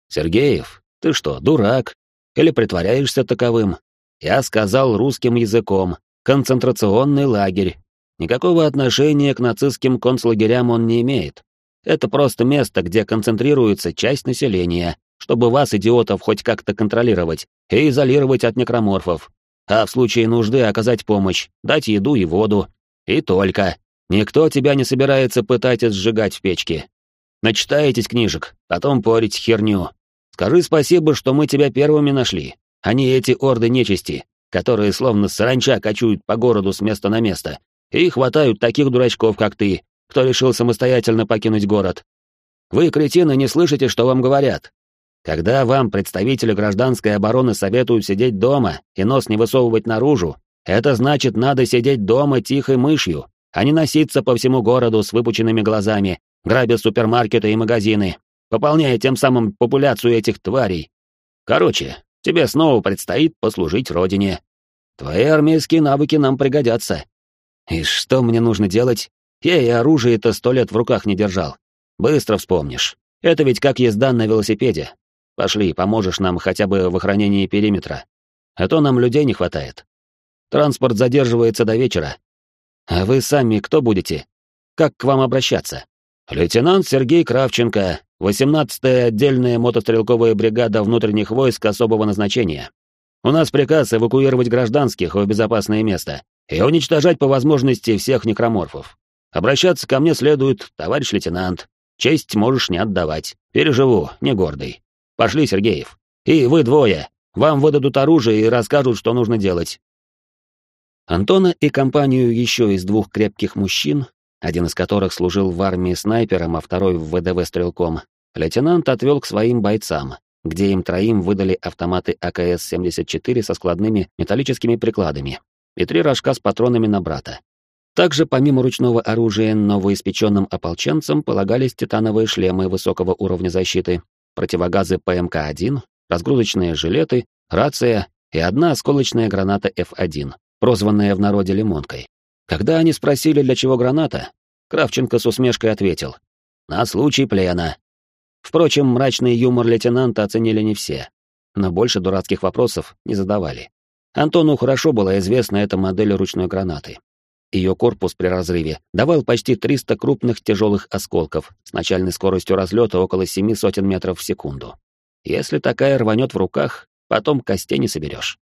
«Сергеев, ты что, дурак? Или притворяешься таковым? Я сказал русским языком. Концентрационный лагерь. Никакого отношения к нацистским концлагерям он не имеет. Это просто место, где концентрируется часть населения, чтобы вас, идиотов, хоть как-то контролировать и изолировать от некроморфов, а в случае нужды оказать помощь, дать еду и воду. И только. Никто тебя не собирается пытать и сжигать в печке. Начитаетесь книжек, потом порить херню. Скажи спасибо, что мы тебя первыми нашли, а не эти орды нечисти, которые словно саранча кочуют по городу с места на место и хватают таких дурачков, как ты, кто решил самостоятельно покинуть город. Вы, кретины, не слышите, что вам говорят, когда вам представители гражданской обороны советуют сидеть дома и нос не высовывать наружу, это значит, надо сидеть дома тихой мышью, а не носиться по всему городу с выпученными глазами, грабя супермаркеты и магазины, пополняя тем самым популяцию этих тварей. Короче, тебе снова предстоит послужить родине. Твои армейские навыки нам пригодятся. И что мне нужно делать? Я и оружие-то сто лет в руках не держал. Быстро вспомнишь. Это ведь как езда на велосипеде. Пошли, поможешь нам хотя бы в охранении периметра. А то нам людей не хватает. Транспорт задерживается до вечера. А вы сами кто будете? Как к вам обращаться? Лейтенант Сергей Кравченко, 18-я отдельная мотострелковая бригада внутренних войск особого назначения. У нас приказ эвакуировать гражданских в безопасное место и уничтожать по возможности всех некроморфов. Обращаться ко мне следует, товарищ лейтенант. Честь можешь не отдавать. Переживу, не гордый. Пошли, Сергеев. И вы двое. Вам выдадут оружие и расскажут, что нужно делать. Антона и компанию еще из двух крепких мужчин, один из которых служил в армии снайпером, а второй в ВДВ стрелком, лейтенант отвел к своим бойцам, где им троим выдали автоматы АКС-74 со складными металлическими прикладами и три рожка с патронами на брата. Также помимо ручного оружия новоиспеченным ополченцам полагались титановые шлемы высокого уровня защиты, противогазы ПМК-1, разгрузочные жилеты, рация и одна осколочная граната F1, прозванная в народе «лимонкой». Когда они спросили, для чего граната, Кравченко с усмешкой ответил «На случай плена». Впрочем, мрачный юмор лейтенанта оценили не все, но больше дурацких вопросов не задавали. Антону хорошо была известна эта модель ручной гранаты. Ее корпус при разрыве давал почти 300 крупных тяжелых осколков с начальной скоростью разлета около семи сотен метров в секунду. Если такая рванет в руках, потом костей не соберешь.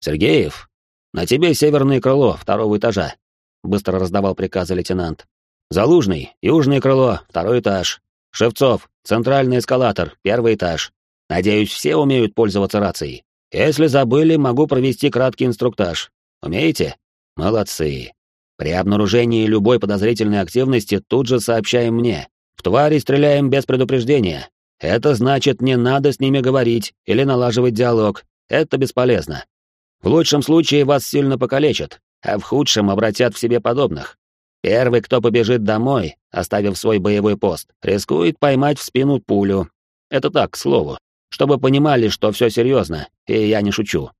«Сергеев, на тебе северное крыло второго этажа», — быстро раздавал приказы лейтенант. «Залужный, южное крыло, второй этаж. Шевцов, центральный эскалатор, первый этаж. Надеюсь, все умеют пользоваться рацией. Если забыли, могу провести краткий инструктаж. Умеете? Молодцы. При обнаружении любой подозрительной активности тут же сообщаем мне. В твари стреляем без предупреждения. Это значит, не надо с ними говорить или налаживать диалог. Это бесполезно. В лучшем случае вас сильно покалечат, а в худшем обратят в себе подобных. Первый, кто побежит домой, оставив свой боевой пост, рискует поймать в спину пулю. Это так, к слову, чтобы понимали, что все серьезно, и я не шучу.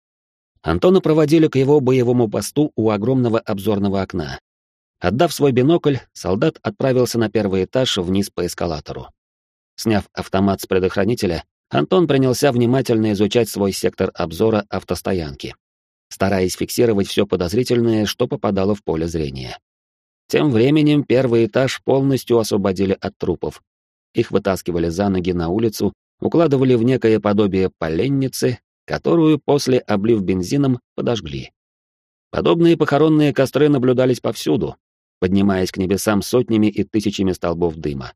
Антона проводили к его боевому посту у огромного обзорного окна. Отдав свой бинокль, солдат отправился на первый этаж вниз по эскалатору. Сняв автомат с предохранителя, Антон принялся внимательно изучать свой сектор обзора автостоянки, стараясь фиксировать все подозрительное, что попадало в поле зрения. Тем временем первый этаж полностью освободили от трупов. Их вытаскивали за ноги на улицу, укладывали в некое подобие поленницы, которую после облив бензином подожгли. Подобные похоронные костры наблюдались повсюду, поднимаясь к небесам сотнями и тысячами столбов дыма.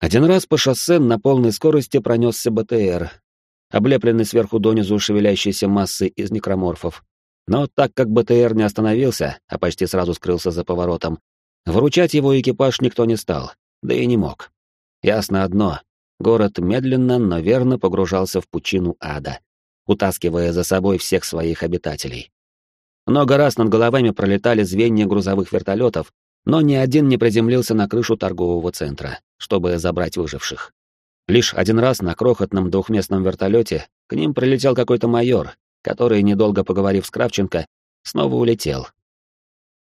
Один раз по шоссе на полной скорости пронесся БТР, облепленный сверху донизу шевелящейся массой из некроморфов, но так как БТР не остановился, а почти сразу скрылся за поворотом, вручать его экипаж никто не стал, да и не мог. Ясно одно — город медленно, но верно погружался в пучину ада, утаскивая за собой всех своих обитателей. Много раз над головами пролетали звенья грузовых вертолетов, но ни один не приземлился на крышу торгового центра, чтобы забрать выживших. Лишь один раз на крохотном двухместном вертолете к ним прилетел какой-то майор, который, недолго поговорив с Кравченко, снова улетел.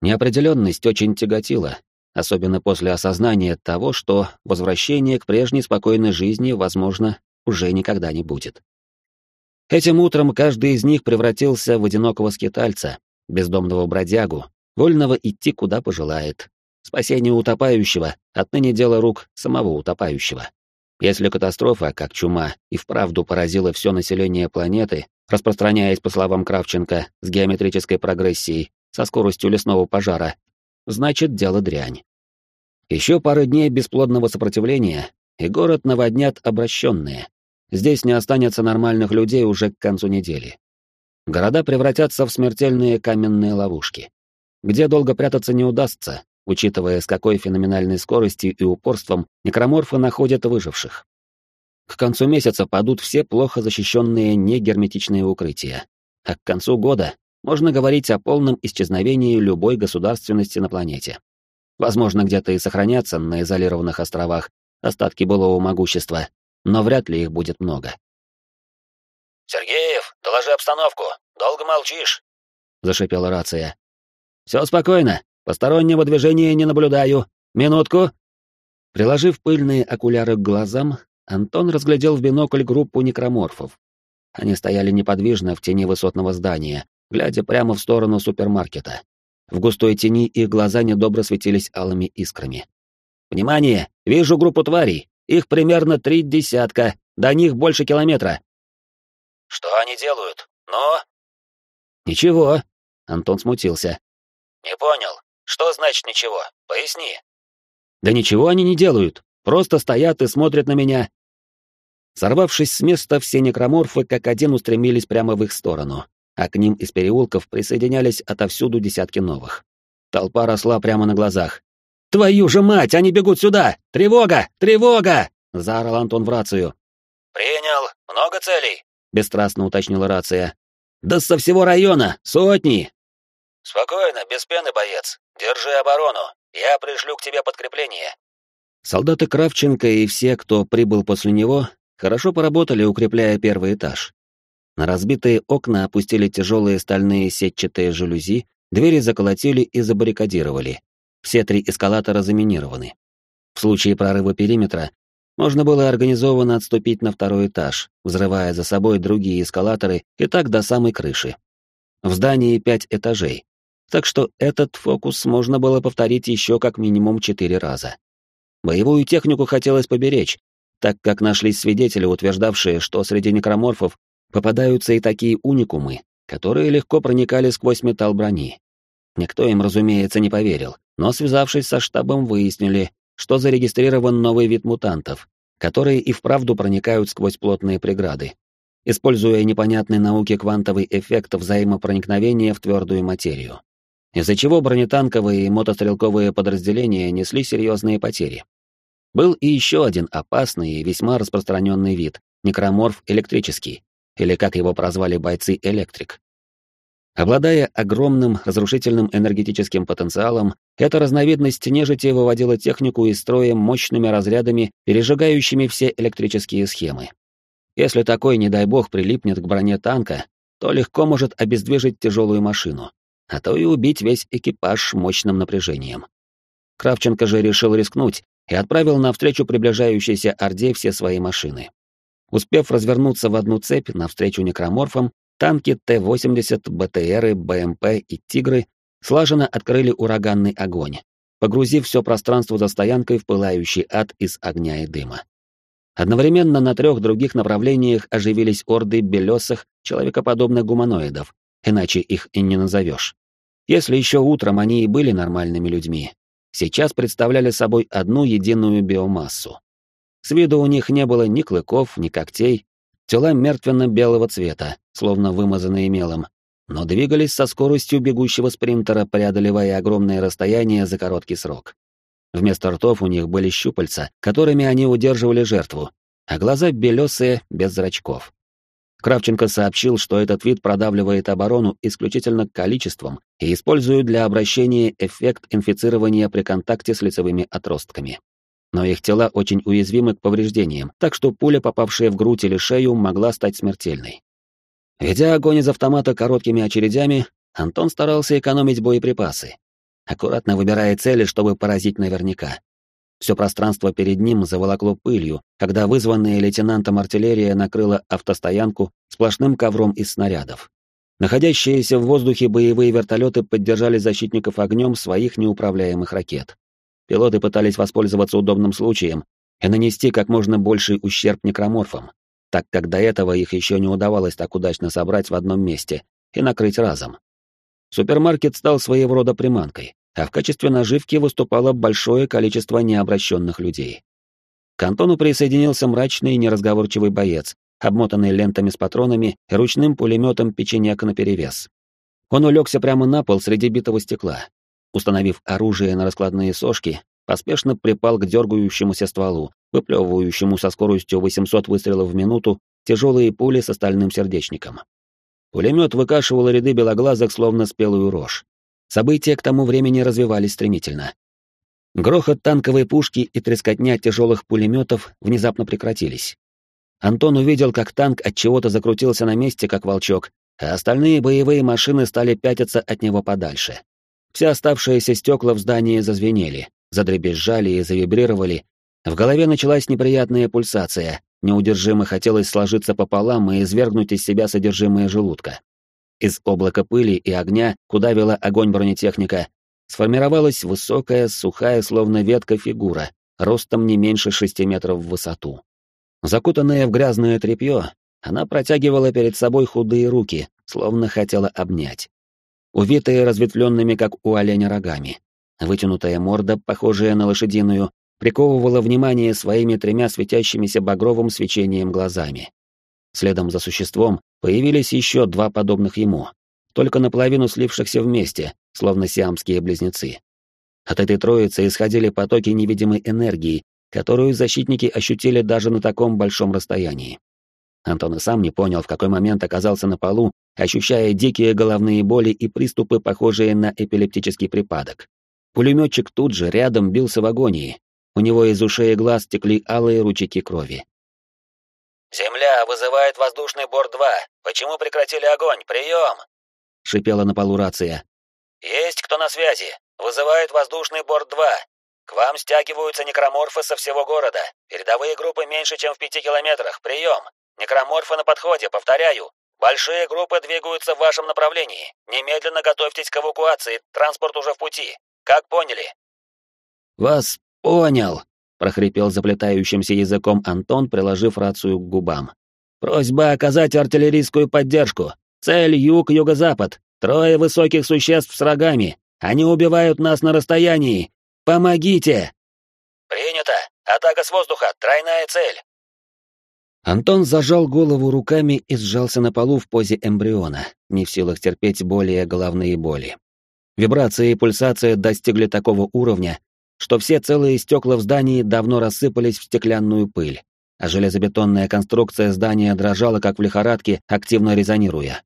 Неопределенность очень тяготила, особенно после осознания того, что возвращение к прежней спокойной жизни, возможно, уже никогда не будет. Этим утром каждый из них превратился в одинокого скитальца, бездомного бродягу, вольного идти куда пожелает. Спасение утопающего — отныне дело рук самого утопающего. Если катастрофа, как чума, и вправду поразила все население планеты, распространяясь, по словам Кравченко, с геометрической прогрессией, со скоростью лесного пожара, значит, дело дрянь. Еще пары дней бесплодного сопротивления, и город наводнят обращенные. Здесь не останется нормальных людей уже к концу недели. Города превратятся в смертельные каменные ловушки, где долго прятаться не удастся, учитывая, с какой феноменальной скоростью и упорством некроморфы находят выживших. К концу месяца падут все плохо защищенные негерметичные укрытия, а к концу года можно говорить о полном исчезновении любой государственности на планете. Возможно, где-то и сохранятся на изолированных островах остатки былого могущества, но вряд ли их будет много. «Сергеев, доложи обстановку. Долго молчишь?» — зашипела рация. «Все спокойно. Постороннего движения не наблюдаю. Минутку». Приложив пыльные окуляры к глазам, Антон разглядел в бинокль группу некроморфов. Они стояли неподвижно в тени высотного здания, глядя прямо в сторону супермаркета. В густой тени их глаза недобро светились алыми искрами. «Внимание! Вижу группу тварей! Их примерно три десятка, до них больше километра!» «Что они делают? Но...» «Ничего», — Антон смутился. «Не понял. Что значит ничего? Поясни». «Да ничего они не делают. Просто стоят и смотрят на меня. Сорвавшись с места, все некроморфы как один устремились прямо в их сторону, а к ним из переулков присоединялись отовсюду десятки новых. Толпа росла прямо на глазах. «Твою же мать, они бегут сюда! Тревога! Тревога!» — заорал Антон в рацию. «Принял. Много целей?» — бесстрастно уточнила рация. «Да со всего района! Сотни!» «Спокойно, без пены, боец. Держи оборону. Я пришлю к тебе подкрепление. Солдаты Кравченко и все, кто прибыл после него, хорошо поработали, укрепляя первый этаж. На разбитые окна опустили тяжелые стальные сетчатые жалюзи, двери заколотили и забаррикадировали. Все три эскалатора заминированы. В случае прорыва периметра можно было организованно отступить на второй этаж, взрывая за собой другие эскалаторы и так до самой крыши. В здании пять этажей, так что этот фокус можно было повторить еще как минимум четыре раза. Боевую технику хотелось поберечь, так как нашлись свидетели, утверждавшие, что среди некроморфов попадаются и такие уникумы, которые легко проникали сквозь металл брони. Никто им, разумеется, не поверил, но, связавшись со штабом, выяснили, что зарегистрирован новый вид мутантов, которые и вправду проникают сквозь плотные преграды, используя непонятный науке квантовый эффект взаимопроникновения в твердую материю. Из-за чего бронетанковые и мотострелковые подразделения несли серьезные потери. Был и еще один опасный и весьма распространенный вид — некроморф электрический, или как его прозвали бойцы «электрик». Обладая огромным разрушительным энергетическим потенциалом, эта разновидность нежити выводила технику из строя мощными разрядами, пережигающими все электрические схемы. Если такой, не дай бог, прилипнет к броне танка, то легко может обездвижить тяжелую машину, а то и убить весь экипаж мощным напряжением. Кравченко же решил рискнуть и отправил навстречу приближающейся Орде все свои машины. Успев развернуться в одну цепь навстречу некроморфам, танки Т-80, БТРы, БМП и «Тигры» слаженно открыли ураганный огонь, погрузив все пространство за стоянкой в пылающий ад из огня и дыма. Одновременно на трех других направлениях оживились орды белесых, человекоподобных гуманоидов, иначе их и не назовешь. Если еще утром они и были нормальными людьми, сейчас представляли собой одну единую биомассу. С виду у них не было ни клыков, ни когтей, тела мертвенно-белого цвета, словно вымазанные мелом, но двигались со скоростью бегущего спринтера, преодолевая огромное расстояние за короткий срок. Вместо ртов у них были щупальца, которыми они удерживали жертву, а глаза белесые, без зрачков. Кравченко сообщил, что этот вид продавливает оборону исключительно количеством и использует для обращения эффект инфицирования при контакте с лицевыми отростками но их тела очень уязвимы к повреждениям, так что пуля, попавшая в грудь или шею, могла стать смертельной. Ведя огонь из автомата короткими очередями, Антон старался экономить боеприпасы, аккуратно выбирая цели, чтобы поразить наверняка. Все пространство перед ним заволокло пылью, когда вызванная лейтенантом артиллерия накрыла автостоянку сплошным ковром из снарядов. Находящиеся в воздухе боевые вертолеты поддержали защитников огнем своих неуправляемых ракет. Пилоты пытались воспользоваться удобным случаем и нанести как можно больший ущерб некроморфам, так как до этого их еще не удавалось так удачно собрать в одном месте и накрыть разом. Супермаркет стал своего рода приманкой, а в качестве наживки выступало большое количество необращенных людей. К Антону присоединился мрачный и неразговорчивый боец, обмотанный лентами с патронами и ручным пулеметом печенек наперевес. Он улегся прямо на пол среди битого стекла, установив оружие на раскладные сошки, поспешно припал к дергающемуся стволу, выплевывающему со скоростью 800 выстрелов в минуту тяжелые пули с остальным сердечником. Пулемет выкашивал ряды белоглазок, словно спелую рожь. События к тому времени развивались стремительно. Грохот танковой пушки и трескотня тяжелых пулеметов внезапно прекратились. Антон увидел, как танк от чего-то закрутился на месте, как волчок, а остальные боевые машины стали пятиться от него подальше. Все оставшиеся стекла в здании зазвенели, задребезжали и завибрировали. В голове началась неприятная пульсация, неудержимо хотелось сложиться пополам и извергнуть из себя содержимое желудка. Из облака пыли и огня, куда вела огонь бронетехника, сформировалась высокая, сухая, словно ветка фигура, ростом не меньше шести метров в высоту. Закутанная в грязное тряпье, она протягивала перед собой худые руки, словно хотела обнять увитые разветвленными, как у оленя, рогами. Вытянутая морда, похожая на лошадиную, приковывала внимание своими тремя светящимися багровым свечением глазами. Следом за существом появились еще два подобных ему, только наполовину слившихся вместе, словно сиамские близнецы. От этой троицы исходили потоки невидимой энергии, которую защитники ощутили даже на таком большом расстоянии. Антон и сам не понял, в какой момент оказался на полу, ощущая дикие головные боли и приступы, похожие на эпилептический припадок. Пулеметчик тут же рядом бился в агонии. У него из ушей и глаз текли алые ручейки крови. «Земля вызывает воздушный борт-2. Почему прекратили огонь? Прием!» — шипела на полу рация. «Есть кто на связи? Вызывает воздушный борт-2. К вам стягиваются некроморфы со всего города. Передовые группы меньше, чем в пяти километрах. Прием! Некроморфы на подходе, повторяю. Большие группы двигаются в вашем направлении. Немедленно готовьтесь к эвакуации, транспорт уже в пути. Как поняли? Вас понял, прохрипел заплетающимся языком Антон, приложив рацию к губам. Просьба оказать артиллерийскую поддержку. Цель юг-юго-запад. Трое высоких существ с рогами. Они убивают нас на расстоянии. Помогите! Принято. Атака с воздуха, тройная цель!» Антон зажал голову руками и сжался на полу в позе эмбриона, не в силах терпеть более головные боли. Вибрация и пульсация достигли такого уровня, что все целые стекла в здании давно рассыпались в стеклянную пыль, а железобетонная конструкция здания дрожала как в лихорадке, активно резонируя.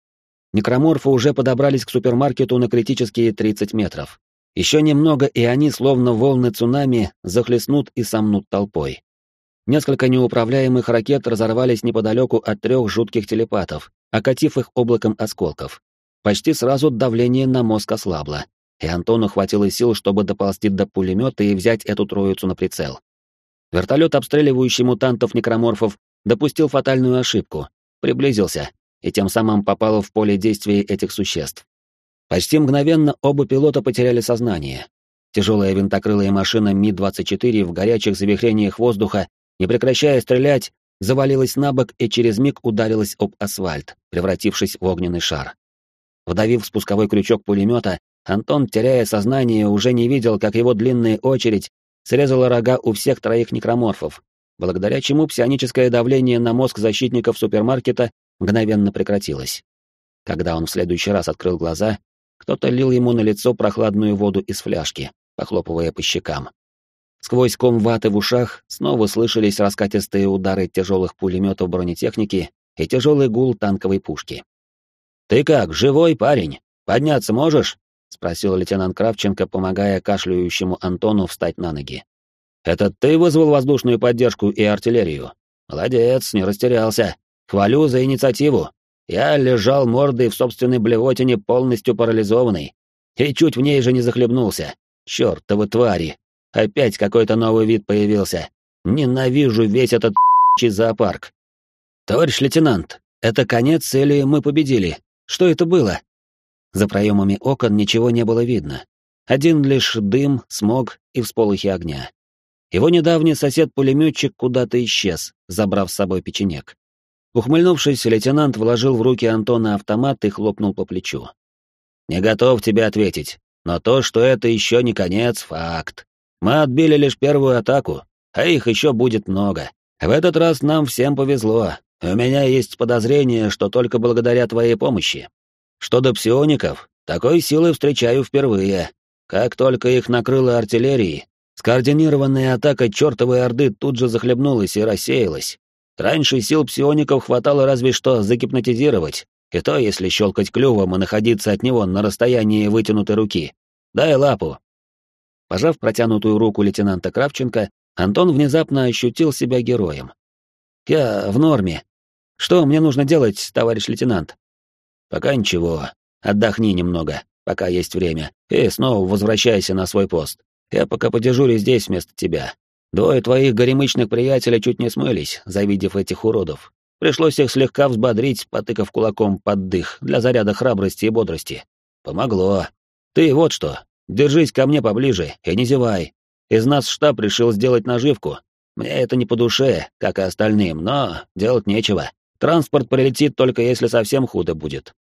Некроморфы уже подобрались к супермаркету на критические 30 метров. Еще немного, и они, словно волны цунами, захлестнут и сомнут толпой. Несколько неуправляемых ракет разорвались неподалеку от трех жутких телепатов, окатив их облаком осколков. Почти сразу давление на мозг ослабло, и Антону хватило сил, чтобы доползти до пулемета и взять эту троицу на прицел. Вертолет, обстреливающий мутантов-некроморфов, допустил фатальную ошибку, приблизился, и тем самым попал в поле действия этих существ. Почти мгновенно оба пилота потеряли сознание. Тяжелая винтокрылая машина Ми-24 в горячих завихрениях воздуха не прекращая стрелять, завалилась на бок и через миг ударилась об асфальт, превратившись в огненный шар. Вдавив спусковой крючок пулемета, Антон, теряя сознание, уже не видел, как его длинная очередь срезала рога у всех троих некроморфов, благодаря чему псионическое давление на мозг защитников супермаркета мгновенно прекратилось. Когда он в следующий раз открыл глаза, кто-то лил ему на лицо прохладную воду из фляжки, похлопывая по щекам. Сквозь ком ваты в ушах снова слышались раскатистые удары тяжелых пулеметов бронетехники и тяжелый гул танковой пушки. «Ты как, живой парень? Подняться можешь?» — спросил лейтенант Кравченко, помогая кашляющему Антону встать на ноги. «Это ты вызвал воздушную поддержку и артиллерию? Молодец, не растерялся. Хвалю за инициативу. Я лежал мордой в собственной блевотине, полностью парализованный, и чуть в ней же не захлебнулся. Чёртовы твари, Опять какой-то новый вид появился. Ненавижу весь этот зоопарк. Товарищ лейтенант, это конец или мы победили? Что это было? За проемами окон ничего не было видно. Один лишь дым, смог и всполохи огня. Его недавний сосед-пулеметчик куда-то исчез, забрав с собой печенек. Ухмыльнувшись, лейтенант вложил в руки Антона автомат и хлопнул по плечу. «Не готов тебе ответить, но то, что это еще не конец, факт. Мы отбили лишь первую атаку, а их еще будет много. В этот раз нам всем повезло. У меня есть подозрение, что только благодаря твоей помощи. Что до псиоников, такой силы встречаю впервые. Как только их накрыло артиллерией, скоординированная атака чертовой Орды тут же захлебнулась и рассеялась. Раньше сил псиоников хватало разве что загипнотизировать, и то, если щелкать клювом и находиться от него на расстоянии вытянутой руки. Дай лапу, Пожав протянутую руку лейтенанта Кравченко, Антон внезапно ощутил себя героем. «Я в норме. Что мне нужно делать, товарищ лейтенант?» «Пока ничего. Отдохни немного, пока есть время, и снова возвращайся на свой пост. Я пока подежурю здесь вместо тебя. Двое твоих горемычных приятелей чуть не смылись, завидев этих уродов. Пришлось их слегка взбодрить, потыкав кулаком под дых для заряда храбрости и бодрости. Помогло. Ты вот что, Держись ко мне поближе и не зевай. Из нас штаб решил сделать наживку. Мне это не по душе, как и остальным, но делать нечего. Транспорт прилетит только если совсем худо будет.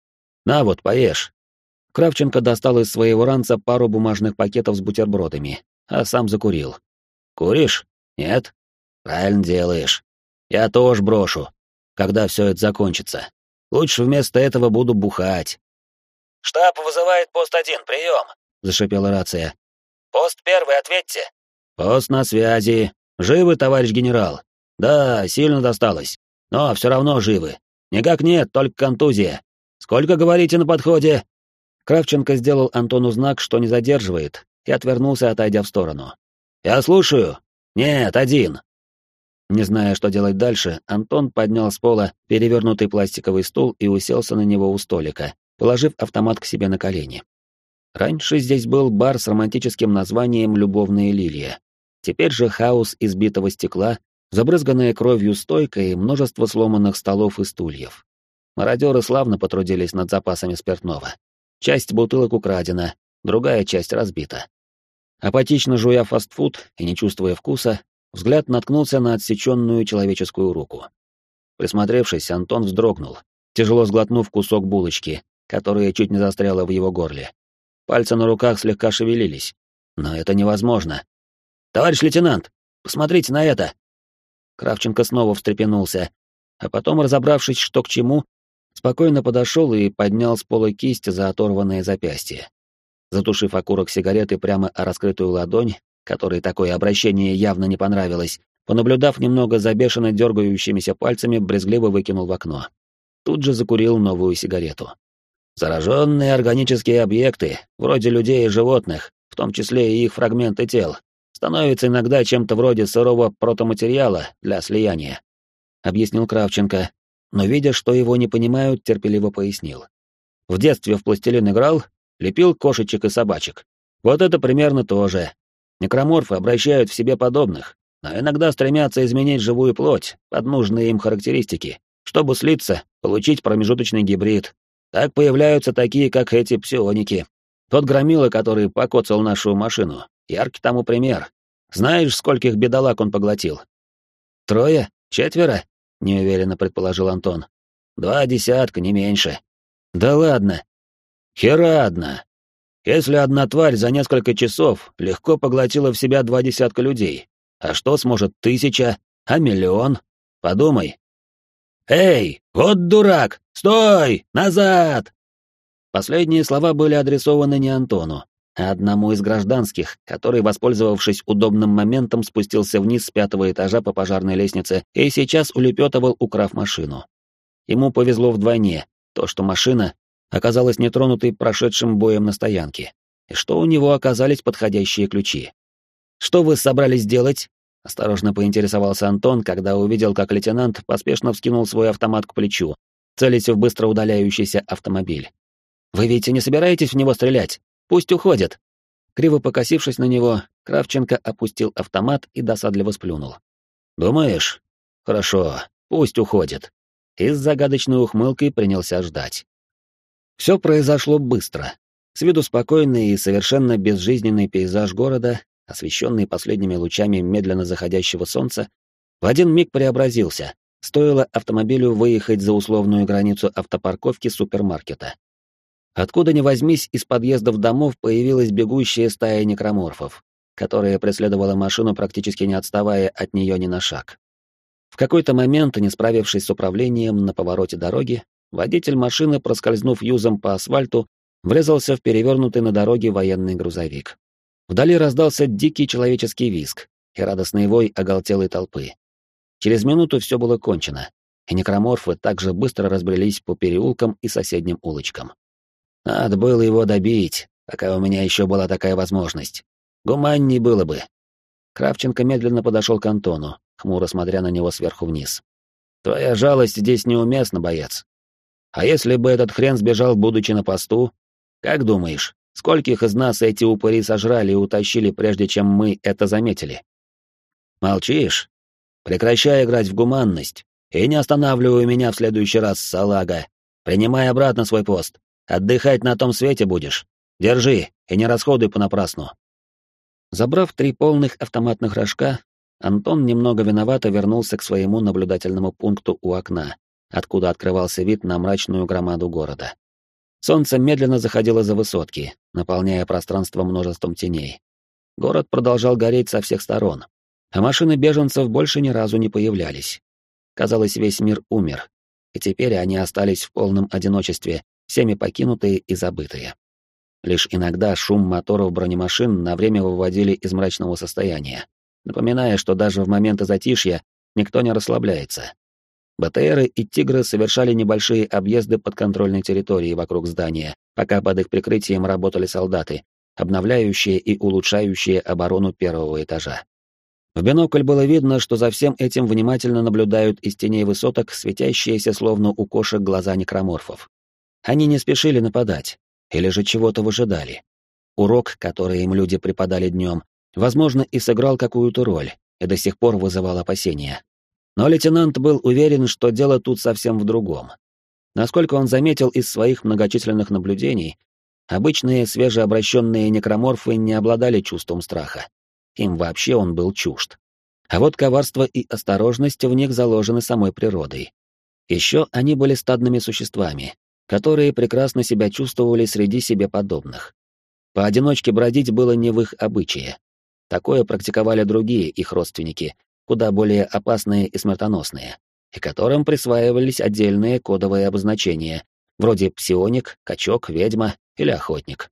На вот, поешь». Кравченко достал из своего ранца пару бумажных пакетов с бутербродами, а сам закурил. «Куришь? Нет? Правильно делаешь. Я тоже брошу, когда все это закончится. Лучше вместо этого буду бухать». «Штаб вызывает пост один, прием!» — зашипела рация. «Пост первый, ответьте!» «Пост на связи. Живы, товарищ генерал?» «Да, сильно досталось. Но все равно живы. Никак нет, только контузия. Сколько, говорите, на подходе?» Кравченко сделал Антону знак, что не задерживает, и отвернулся, отойдя в сторону. «Я слушаю. Нет, один». Не зная, что делать дальше, Антон поднял с пола перевернутый пластиковый стул и уселся на него у столика, положив автомат к себе на колени. Раньше здесь был бар с романтическим названием «Любовная лилия». Теперь же хаос избитого стекла, забрызганная кровью стойка и множество сломанных столов и стульев. Мародеры славно потрудились над запасами спиртного. Часть бутылок украдена, другая часть разбита. Апатично жуя фастфуд и не чувствуя вкуса, взгляд наткнулся на отсеченную человеческую руку. Присмотревшись, Антон вздрогнул, тяжело сглотнув кусок булочки, которая чуть не застряла в его горле. Пальцы на руках слегка шевелились. Но это невозможно. «Товарищ лейтенант, Посмотрите на это!» Кравченко снова встрепенулся, а потом, разобравшись, что к чему, спокойно подошел и поднял с пола кисть за оторванное запястье. Затушив окурок сигареты прямо о раскрытую ладонь, которой такое обращение явно не понравилось, понаблюдав немного за бешено дергающимися пальцами, брезгливо выкинул в окно. Тут же закурил новую сигарету. Зараженные органические объекты, вроде людей и животных, в том числе и их фрагменты тел, становятся иногда чем-то вроде сырого протоматериала для слияния, объяснил Кравченко, но, видя, что его не понимают, терпеливо пояснил. В детстве в пластилин играл, лепил кошечек и собачек. Вот это примерно то же. Некроморфы обращают в себе подобных, но иногда стремятся изменить живую плоть под нужные им характеристики, чтобы слиться, получить промежуточный гибрид. Так появляются такие, как эти псионики. Тот громила, который покоцал нашу машину, яркий тому пример. Знаешь, скольких бедолаг он поглотил? Трое? Четверо? Неуверенно предположил Антон. Два десятка, не меньше. Да ладно. Хера одна. Если одна тварь за несколько часов легко поглотила в себя два десятка людей, а что сможет тысяча, а миллион? Подумай. «Эй, вот дурак! Стой! Назад!» Последние слова были адресованы не Антону, а одному из гражданских, который, воспользовавшись удобным моментом, спустился вниз с пятого этажа по пожарной лестнице и сейчас улепетывал, украв машину. Ему повезло вдвойне, то, что машина оказалась нетронутой прошедшим боем на стоянке, и что у него оказались подходящие ключи. «Что вы собрались делать?» — осторожно поинтересовался Антон, когда увидел, как лейтенант поспешно вскинул свой автомат к плечу, целясь в быстро удаляющийся автомобиль. «Вы ведь не собираетесь в него стрелять? Пусть уходит!» Криво покосившись на него, Кравченко опустил автомат и досадливо сплюнул. «Думаешь? Хорошо, пусть уходит». И с загадочной ухмылкой принялся ждать. Все произошло быстро. С виду спокойный и совершенно безжизненный пейзаж города освещенный последними лучами медленно заходящего солнца, в один миг преобразился, стоило автомобилю выехать за условную границу автопарковки супермаркета. Откуда ни возьмись, из подъездов домов появилась бегущая стая некроморфов, которая преследовала машину, практически не отставая от нее ни на шаг. В какой-то момент, не справившись с управлением на повороте дороги, водитель машины, проскользнув юзом по асфальту, врезался в перевернутый на дороге военный грузовик. Вдали раздался дикий человеческий визг и радостный вой оголтелой толпы. Через минуту все было кончено, и некроморфы также быстро разбрелись по переулкам и соседним улочкам. Надо было его добить, пока у меня еще была такая возможность. Гуманней было бы. Кравченко медленно подошел к Антону, хмуро смотря на него сверху вниз. Твоя жалость здесь неуместна, боец. А если бы этот хрен сбежал, будучи на посту? Как думаешь, Скольких из нас эти упыри сожрали и утащили, прежде чем мы это заметили? Молчишь? Прекращай играть в гуманность и не останавливай меня в следующий раз, салага. Принимай обратно свой пост. Отдыхать на том свете будешь. Держи и не расходуй понапрасну. Забрав три полных автоматных рожка, Антон немного виновато вернулся к своему наблюдательному пункту у окна, откуда открывался вид на мрачную громаду города. Солнце медленно заходило за высотки, наполняя пространство множеством теней. Город продолжал гореть со всех сторон, а машины беженцев больше ни разу не появлялись. Казалось, весь мир умер, и теперь они остались в полном одиночестве, всеми покинутые и забытые. Лишь иногда шум моторов бронемашин на время выводили из мрачного состояния, напоминая, что даже в моменты затишья никто не расслабляется, БТРы и «Тигры» совершали небольшие объезды подконтрольной территории вокруг здания, пока под их прикрытием работали солдаты, обновляющие и улучшающие оборону первого этажа. В бинокль было видно, что за всем этим внимательно наблюдают из теней высоток светящиеся словно у кошек глаза некроморфов. Они не спешили нападать, или же чего-то выжидали. Урок, который им люди преподали днем, возможно, и сыграл какую-то роль, и до сих пор вызывал опасения. Но лейтенант был уверен, что дело тут совсем в другом. Насколько он заметил из своих многочисленных наблюдений, обычные свежеобращенные некроморфы не обладали чувством страха. Им вообще он был чужд. А вот коварство и осторожность в них заложены самой природой. Еще они были стадными существами, которые прекрасно себя чувствовали среди себе подобных. Поодиночке бродить было не в их обычае. Такое практиковали другие их родственники, куда более опасные и смертоносные, и которым присваивались отдельные кодовые обозначения, вроде псионик, качок, ведьма или охотник.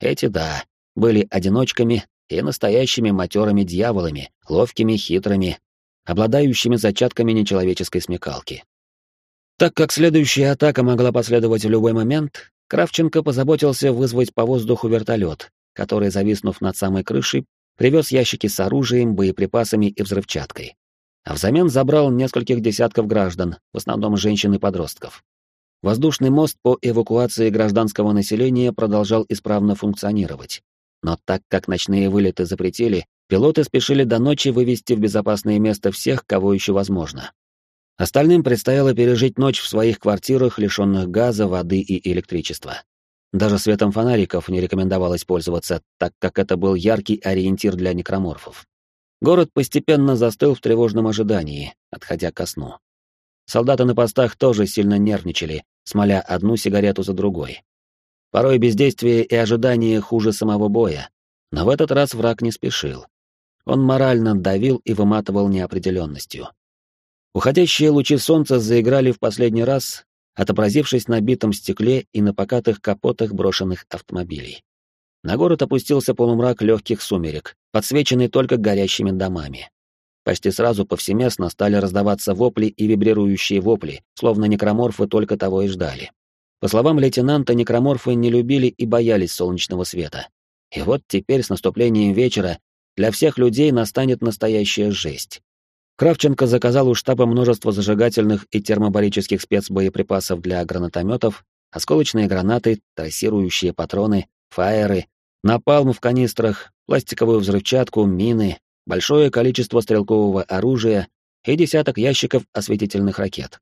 Эти, да, были одиночками и настоящими матерыми дьяволами, ловкими, хитрыми, обладающими зачатками нечеловеческой смекалки. Так как следующая атака могла последовать в любой момент, Кравченко позаботился вызвать по воздуху вертолет, который, зависнув над самой крышей, привез ящики с оружием, боеприпасами и взрывчаткой. А взамен забрал нескольких десятков граждан, в основном женщин и подростков. Воздушный мост по эвакуации гражданского населения продолжал исправно функционировать. Но так как ночные вылеты запретили, пилоты спешили до ночи вывести в безопасное место всех, кого еще возможно. Остальным предстояло пережить ночь в своих квартирах, лишенных газа, воды и электричества. Даже светом фонариков не рекомендовалось пользоваться, так как это был яркий ориентир для некроморфов. Город постепенно застыл в тревожном ожидании, отходя ко сну. Солдаты на постах тоже сильно нервничали, смоля одну сигарету за другой. Порой бездействие и ожидание хуже самого боя, но в этот раз враг не спешил. Он морально давил и выматывал неопределенностью. Уходящие лучи солнца заиграли в последний раз, отобразившись на битом стекле и на покатых капотах брошенных автомобилей. На город опустился полумрак легких сумерек, подсвеченный только горящими домами. Почти сразу повсеместно стали раздаваться вопли и вибрирующие вопли, словно некроморфы только того и ждали. По словам лейтенанта, некроморфы не любили и боялись солнечного света. И вот теперь с наступлением вечера для всех людей настанет настоящая жесть. Кравченко заказал у штаба множество зажигательных и термобарических спецбоеприпасов для гранатометов, осколочные гранаты, трассирующие патроны, фаеры, напалм в канистрах, пластиковую взрывчатку, мины, большое количество стрелкового оружия и десяток ящиков осветительных ракет.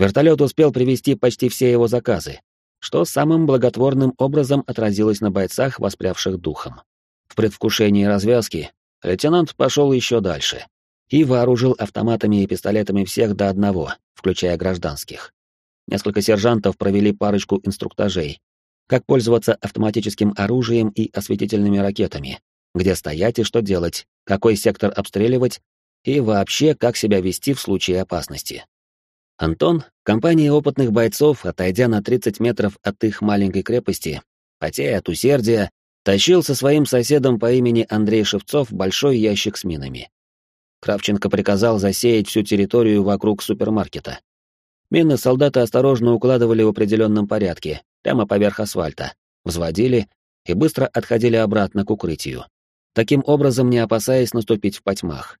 Вертолет успел привезти почти все его заказы, что самым благотворным образом отразилось на бойцах, воспрявших духом. В предвкушении развязки лейтенант пошел еще дальше и вооружил автоматами и пистолетами всех до одного, включая гражданских. Несколько сержантов провели парочку инструктажей, как пользоваться автоматическим оружием и осветительными ракетами, где стоять и что делать, какой сектор обстреливать и вообще как себя вести в случае опасности. Антон, компания опытных бойцов, отойдя на 30 метров от их маленькой крепости, потея от усердия, тащил со своим соседом по имени Андрей Шевцов большой ящик с минами. Кравченко приказал засеять всю территорию вокруг супермаркета. Мины солдаты осторожно укладывали в определенном порядке, прямо поверх асфальта, взводили и быстро отходили обратно к укрытию таким образом не опасаясь наступить в потьмах.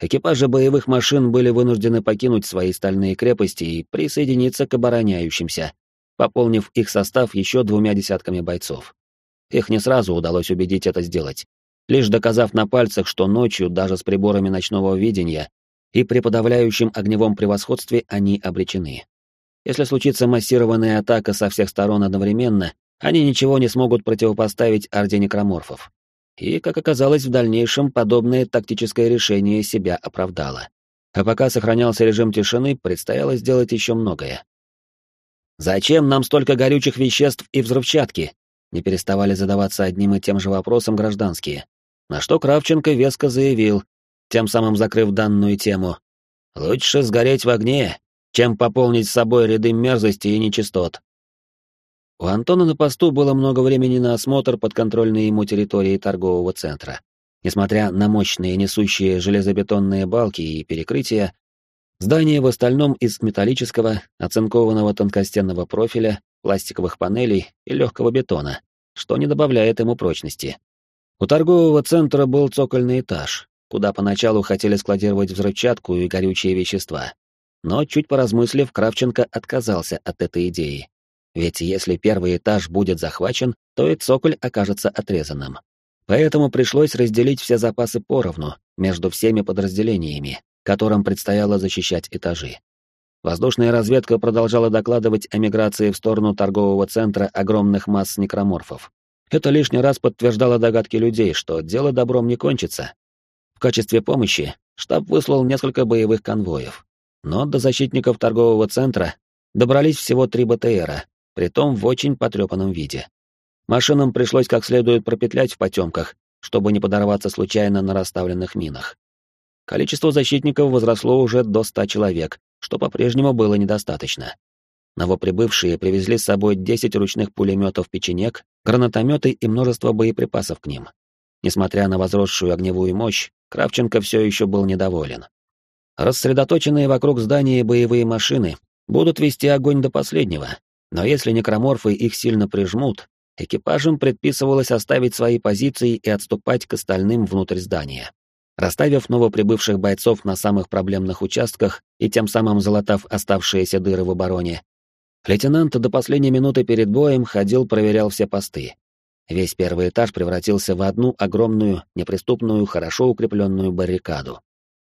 Экипажи боевых машин были вынуждены покинуть свои стальные крепости и присоединиться к обороняющимся, пополнив их состав еще двумя десятками бойцов. Их не сразу удалось убедить это сделать, лишь доказав на пальцах, что ночью даже с приборами ночного видения и при подавляющем огневом превосходстве они обречены. Если случится массированная атака со всех сторон одновременно, они ничего не смогут противопоставить орде некроморфов. И, как оказалось, в дальнейшем подобное тактическое решение себя оправдало. А пока сохранялся режим тишины, предстояло сделать еще многое. «Зачем нам столько горючих веществ и взрывчатки?» Не переставали задаваться одним и тем же вопросом гражданские. На что Кравченко веско заявил, тем самым закрыв данную тему. «Лучше сгореть в огне, чем пополнить с собой ряды мерзости и нечистот. У Антона на посту было много времени на осмотр подконтрольной ему территории торгового центра. Несмотря на мощные несущие железобетонные балки и перекрытия, здание в остальном из металлического, оцинкованного тонкостенного профиля, пластиковых панелей и легкого бетона, что не добавляет ему прочности. У торгового центра был цокольный этаж, куда поначалу хотели складировать взрывчатку и горючие вещества. Но, чуть поразмыслив, Кравченко отказался от этой идеи ведь если первый этаж будет захвачен, то и цоколь окажется отрезанным. Поэтому пришлось разделить все запасы поровну между всеми подразделениями, которым предстояло защищать этажи. Воздушная разведка продолжала докладывать о миграции в сторону торгового центра огромных масс некроморфов. Это лишний раз подтверждало догадки людей, что дело добром не кончится. В качестве помощи штаб выслал несколько боевых конвоев. Но до защитников торгового центра добрались всего три БТРа, притом в очень потрепанном виде. Машинам пришлось как следует пропетлять в потемках, чтобы не подорваться случайно на расставленных минах. Количество защитников возросло уже до ста человек, что по-прежнему было недостаточно. Новоприбывшие привезли с собой 10 ручных пулеметов печенек, гранатометы и множество боеприпасов к ним. Несмотря на возросшую огневую мощь, Кравченко все еще был недоволен. Рассредоточенные вокруг здания боевые машины будут вести огонь до последнего, но если некроморфы их сильно прижмут, экипажам предписывалось оставить свои позиции и отступать к остальным внутрь здания. Расставив новоприбывших бойцов на самых проблемных участках и тем самым залатав оставшиеся дыры в обороне, лейтенант до последней минуты перед боем ходил, проверял все посты. Весь первый этаж превратился в одну огромную, неприступную, хорошо укрепленную баррикаду.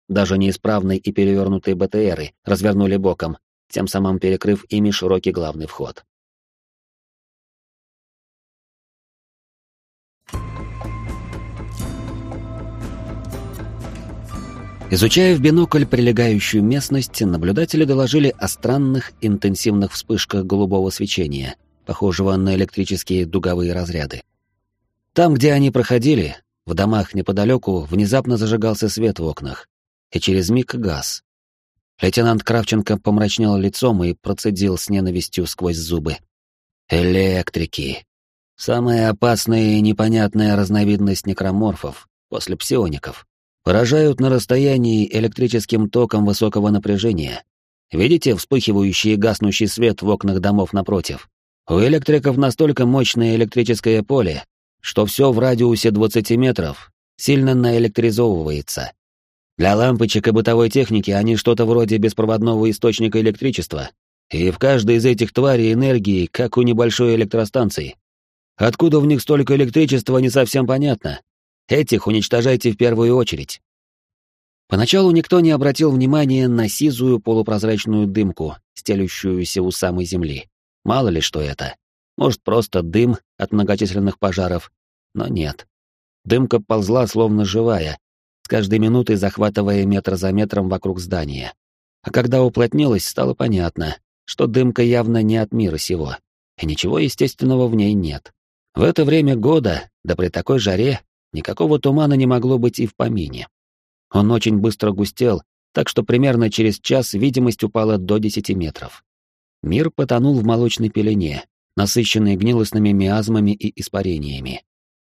Даже неисправные и перевернутые БТРы развернули боком, тем самым перекрыв ими широкий главный вход. Изучая в бинокль прилегающую местность, наблюдатели доложили о странных интенсивных вспышках голубого свечения, похожего на электрические дуговые разряды. Там, где они проходили, в домах неподалеку внезапно зажигался свет в окнах, и через миг газ. Лейтенант Кравченко помрачнел лицом и процедил с ненавистью сквозь зубы. «Электрики. Самая опасная и непонятная разновидность некроморфов после псиоников поражают на расстоянии электрическим током высокого напряжения. Видите вспыхивающий и гаснущий свет в окнах домов напротив? У электриков настолько мощное электрическое поле, что все в радиусе 20 метров сильно наэлектризовывается. Для лампочек и бытовой техники они что-то вроде беспроводного источника электричества, и в каждой из этих тварей энергии, как у небольшой электростанции. Откуда в них столько электричества, не совсем понятно, Этих уничтожайте в первую очередь. Поначалу никто не обратил внимания на сизую полупрозрачную дымку, стелющуюся у самой земли. Мало ли что это. Может, просто дым от многочисленных пожаров. Но нет. Дымка ползла словно живая, с каждой минутой захватывая метр за метром вокруг здания. А когда уплотнилась, стало понятно, что дымка явно не от мира сего, и ничего естественного в ней нет. В это время года, да при такой жаре, Никакого тумана не могло быть и в помине. Он очень быстро густел, так что примерно через час видимость упала до 10 метров. Мир потонул в молочной пелене, насыщенной гнилостными миазмами и испарениями.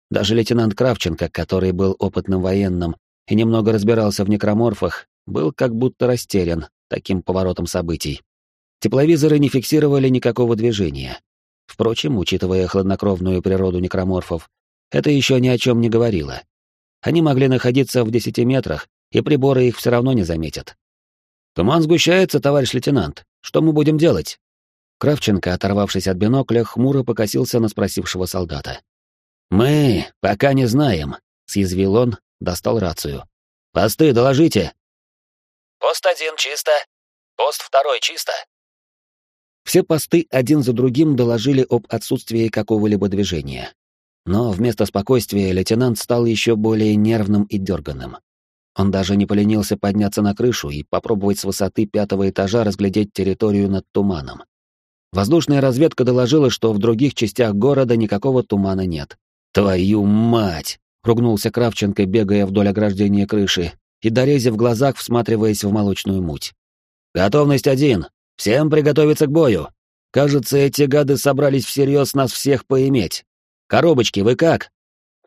Даже лейтенант Кравченко, который был опытным военным и немного разбирался в некроморфах, был как будто растерян таким поворотом событий. Тепловизоры не фиксировали никакого движения. Впрочем, учитывая хладнокровную природу некроморфов, это еще ни о чем не говорило. Они могли находиться в десяти метрах, и приборы их все равно не заметят. «Туман сгущается, товарищ лейтенант. Что мы будем делать?» Кравченко, оторвавшись от бинокля, хмуро покосился на спросившего солдата. «Мы пока не знаем», — съязвил он, достал рацию. «Посты, доложите!» «Пост один чисто. Пост второй чисто». Все посты один за другим доложили об отсутствии какого-либо движения. Но вместо спокойствия лейтенант стал еще более нервным и дерганым. Он даже не поленился подняться на крышу и попробовать с высоты пятого этажа разглядеть территорию над туманом. Воздушная разведка доложила, что в других частях города никакого тумана нет. «Твою мать!» — ругнулся Кравченко, бегая вдоль ограждения крыши и дорезя в глазах, всматриваясь в молочную муть. «Готовность один! Всем приготовиться к бою! Кажется, эти гады собрались всерьез нас всех поиметь!» Коробочки, вы как?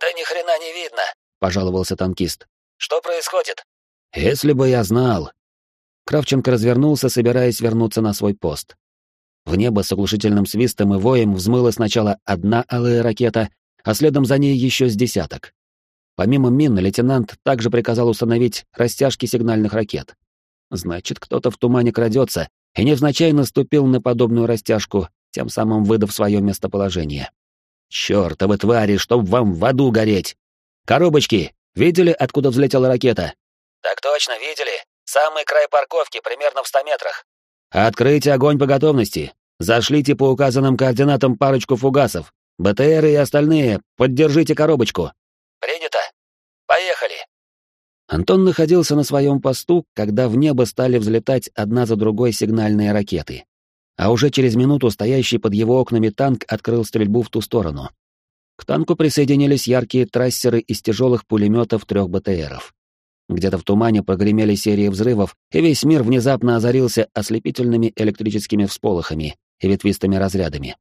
Да ни хрена не видно, пожаловался танкист. Что происходит? Если бы я знал. Кравченко развернулся, собираясь вернуться на свой пост. В небо с оглушительным свистом и воем взмыла сначала одна алая ракета, а следом за ней еще с десяток. Помимо мин, лейтенант также приказал установить растяжки сигнальных ракет. Значит, кто-то в тумане крадется и невзначай наступил на подобную растяжку, тем самым выдав свое местоположение. Чёртовы твари, чтоб вам в аду гореть! Коробочки! Видели, откуда взлетела ракета? Так точно, видели. Самый край парковки, примерно в ста метрах. Открыть огонь по готовности. Зашлите по указанным координатам парочку фугасов. БТР и остальные, поддержите коробочку. Принято. Поехали. Антон находился на своем посту, когда в небо стали взлетать одна за другой сигнальные ракеты а уже через минуту стоящий под его окнами танк открыл стрельбу в ту сторону. К танку присоединились яркие трассеры из тяжелых пулеметов трех БТРов. Где-то в тумане прогремели серии взрывов, и весь мир внезапно озарился ослепительными электрическими всполохами и ветвистыми разрядами.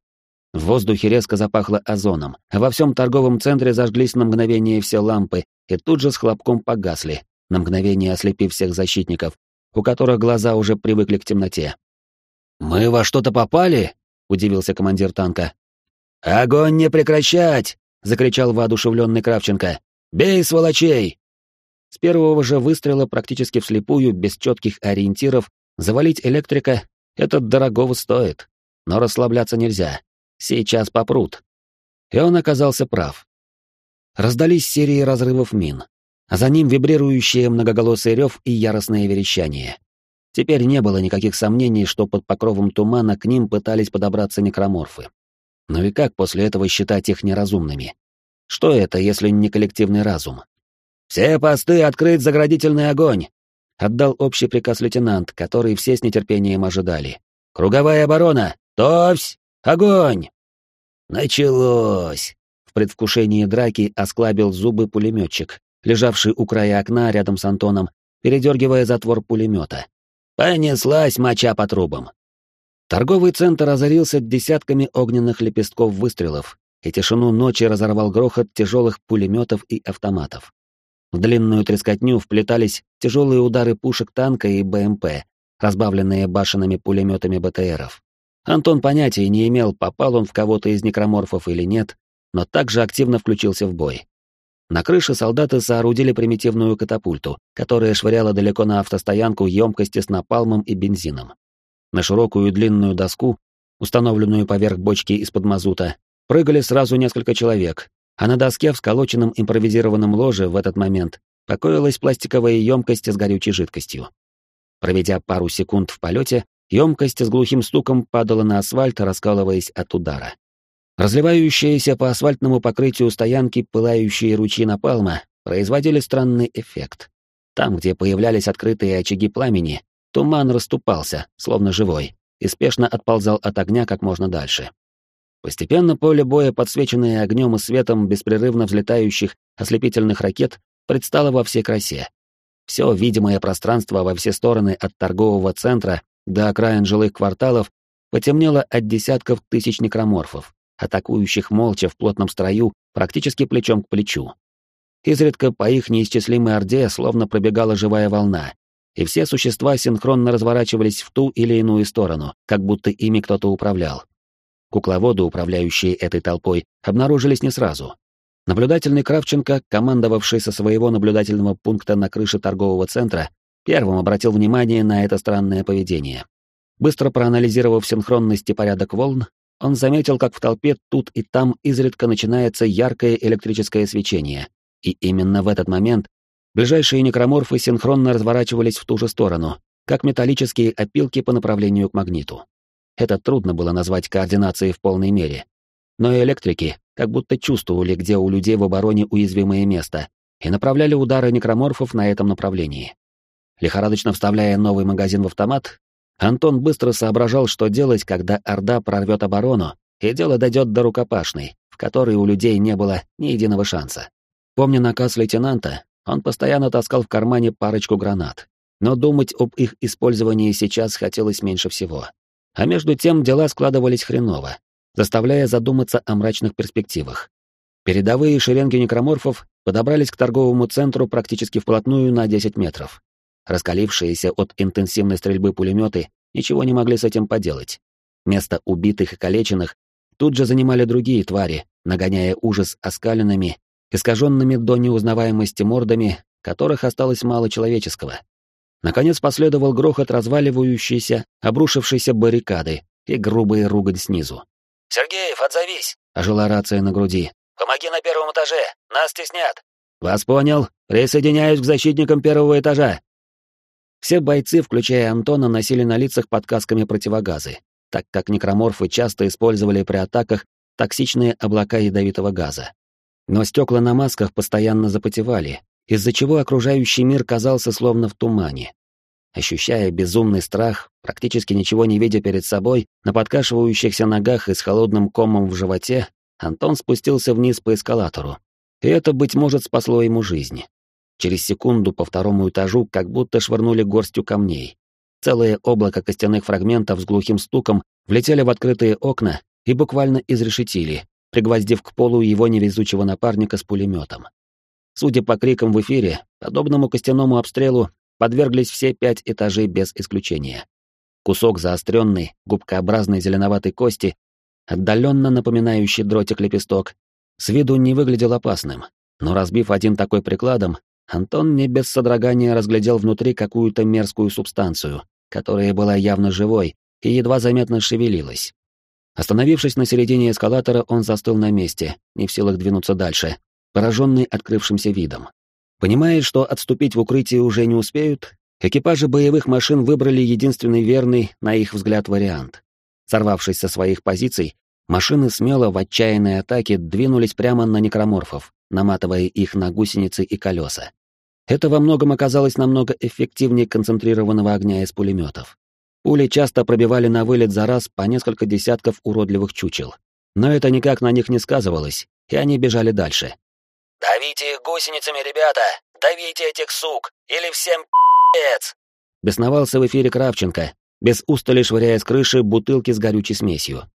В воздухе резко запахло озоном, а во всем торговом центре зажглись на мгновение все лампы и тут же с хлопком погасли, на мгновение ослепив всех защитников, у которых глаза уже привыкли к темноте. «Мы во что-то попали?» — удивился командир танка. «Огонь не прекращать!» — закричал воодушевленный Кравченко. «Бей, сволочей!» С первого же выстрела практически вслепую, без четких ориентиров, завалить электрика — это дорогого стоит. Но расслабляться нельзя. Сейчас попрут. И он оказался прав. Раздались серии разрывов мин, а за ним вибрирующие многоголосый рев и яростное верещание. Теперь не было никаких сомнений, что под покровом тумана к ним пытались подобраться некроморфы. Но и как после этого считать их неразумными? Что это, если не коллективный разум? «Все посты открыть заградительный огонь!» — отдал общий приказ лейтенант, который все с нетерпением ожидали. «Круговая оборона! Товсь! Огонь!» «Началось!» — в предвкушении драки осклабил зубы пулеметчик, лежавший у края окна рядом с Антоном, передергивая затвор пулемета. «Понеслась моча по трубам!» Торговый центр озарился десятками огненных лепестков выстрелов, и тишину ночи разорвал грохот тяжелых пулеметов и автоматов. В длинную трескотню вплетались тяжелые удары пушек танка и БМП, разбавленные башенными пулеметами БТРов. Антон понятия не имел, попал он в кого-то из некроморфов или нет, но также активно включился в бой. На крыше солдаты соорудили примитивную катапульту, которая швыряла далеко на автостоянку емкости с напалмом и бензином. На широкую длинную доску, установленную поверх бочки из-под мазута, прыгали сразу несколько человек, а на доске в сколоченном импровизированном ложе в этот момент покоилась пластиковая емкость с горючей жидкостью. Проведя пару секунд в полете, емкость с глухим стуком падала на асфальт, раскалываясь от удара. Разливающиеся по асфальтному покрытию стоянки пылающие ручьи напалма производили странный эффект. Там, где появлялись открытые очаги пламени, туман расступался, словно живой, и спешно отползал от огня как можно дальше. Постепенно поле боя, подсвеченное огнем и светом беспрерывно взлетающих ослепительных ракет, предстало во всей красе. Все видимое пространство во все стороны от торгового центра до окраин жилых кварталов потемнело от десятков тысяч некроморфов, атакующих молча в плотном строю, практически плечом к плечу. Изредка по их неисчислимой орде словно пробегала живая волна, и все существа синхронно разворачивались в ту или иную сторону, как будто ими кто-то управлял. Кукловоды, управляющие этой толпой, обнаружились не сразу. Наблюдательный Кравченко, командовавший со своего наблюдательного пункта на крыше торгового центра, первым обратил внимание на это странное поведение. Быстро проанализировав синхронность и порядок волн, он заметил, как в толпе тут и там изредка начинается яркое электрическое свечение, и именно в этот момент ближайшие некроморфы синхронно разворачивались в ту же сторону, как металлические опилки по направлению к магниту. Это трудно было назвать координацией в полной мере. Но электрики как будто чувствовали, где у людей в обороне уязвимое место, и направляли удары некроморфов на этом направлении. Лихорадочно вставляя новый магазин в автомат, Антон быстро соображал, что делать, когда Орда прорвет оборону, и дело дойдет до рукопашной, в которой у людей не было ни единого шанса. Помня наказ лейтенанта, он постоянно таскал в кармане парочку гранат, но думать об их использовании сейчас хотелось меньше всего. А между тем дела складывались хреново, заставляя задуматься о мрачных перспективах. Передовые шеренги некроморфов подобрались к торговому центру практически вплотную на 10 метров. Раскалившиеся от интенсивной стрельбы пулеметы ничего не могли с этим поделать. Место убитых и калеченных тут же занимали другие твари, нагоняя ужас оскаленными, искаженными до неузнаваемости мордами, которых осталось мало человеческого. Наконец последовал грохот разваливающейся, обрушившейся баррикады и грубые ругань снизу. «Сергеев, отзовись!» — ожила рация на груди. «Помоги на первом этаже! Нас теснят!» «Вас понял. Присоединяюсь к защитникам первого этажа!» Все бойцы, включая Антона, носили на лицах под касками противогазы, так как некроморфы часто использовали при атаках токсичные облака ядовитого газа. Но стекла на масках постоянно запотевали, из-за чего окружающий мир казался словно в тумане. Ощущая безумный страх, практически ничего не видя перед собой, на подкашивающихся ногах и с холодным комом в животе, Антон спустился вниз по эскалатору. И это, быть может, спасло ему жизнь. Через секунду по второму этажу как будто швырнули горстью камней. Целое облако костяных фрагментов с глухим стуком влетели в открытые окна и буквально изрешетили, пригвоздив к полу его невезучего напарника с пулеметом. Судя по крикам в эфире, подобному костяному обстрелу подверглись все пять этажей без исключения. Кусок заостренной, губкообразной зеленоватой кости, отдаленно напоминающий дротик-лепесток, с виду не выглядел опасным, но разбив один такой прикладом, Антон не без содрогания разглядел внутри какую-то мерзкую субстанцию, которая была явно живой и едва заметно шевелилась. Остановившись на середине эскалатора, он застыл на месте, не в силах двинуться дальше, пораженный открывшимся видом. Понимая, что отступить в укрытие уже не успеют, экипажи боевых машин выбрали единственный верный, на их взгляд, вариант. Сорвавшись со своих позиций, машины смело в отчаянной атаке двинулись прямо на некроморфов, наматывая их на гусеницы и колеса. Это во многом оказалось намного эффективнее концентрированного огня из пулеметов. Пули часто пробивали на вылет за раз по несколько десятков уродливых чучел. Но это никак на них не сказывалось, и они бежали дальше. «Давите их гусеницами, ребята! Давите этих сук! Или всем пи***ец!» Бесновался в эфире Кравченко, без устали швыряя с крыши бутылки с горючей смесью.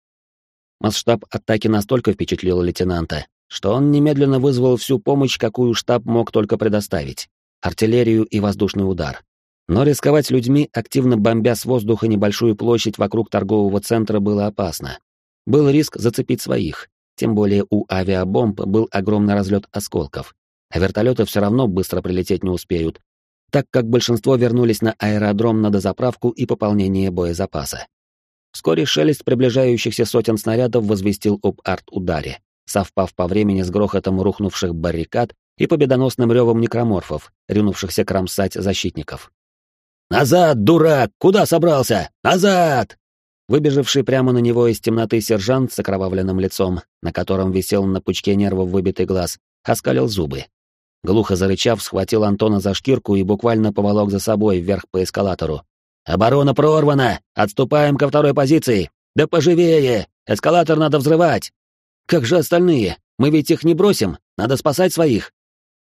Масштаб атаки настолько впечатлил лейтенанта, что он немедленно вызвал всю помощь, какую штаб мог только предоставить артиллерию и воздушный удар. Но рисковать людьми, активно бомбя с воздуха небольшую площадь вокруг торгового центра, было опасно. Был риск зацепить своих, тем более у авиабомб был огромный разлет осколков, а вертолеты все равно быстро прилететь не успеют, так как большинство вернулись на аэродром на дозаправку и пополнение боезапаса. Вскоре шелест приближающихся сотен снарядов возвестил об арт-ударе, совпав по времени с грохотом рухнувших баррикад и победоносным ревом некроморфов, ринувшихся кромсать защитников. «Назад, дурак! Куда собрался? Назад!» Выбежавший прямо на него из темноты сержант с окровавленным лицом, на котором висел на пучке нервов выбитый глаз, оскалил зубы. Глухо зарычав, схватил Антона за шкирку и буквально поволок за собой вверх по эскалатору. «Оборона прорвана! Отступаем ко второй позиции! Да поживее! Эскалатор надо взрывать!» «Как же остальные? Мы ведь их не бросим! Надо спасать своих!»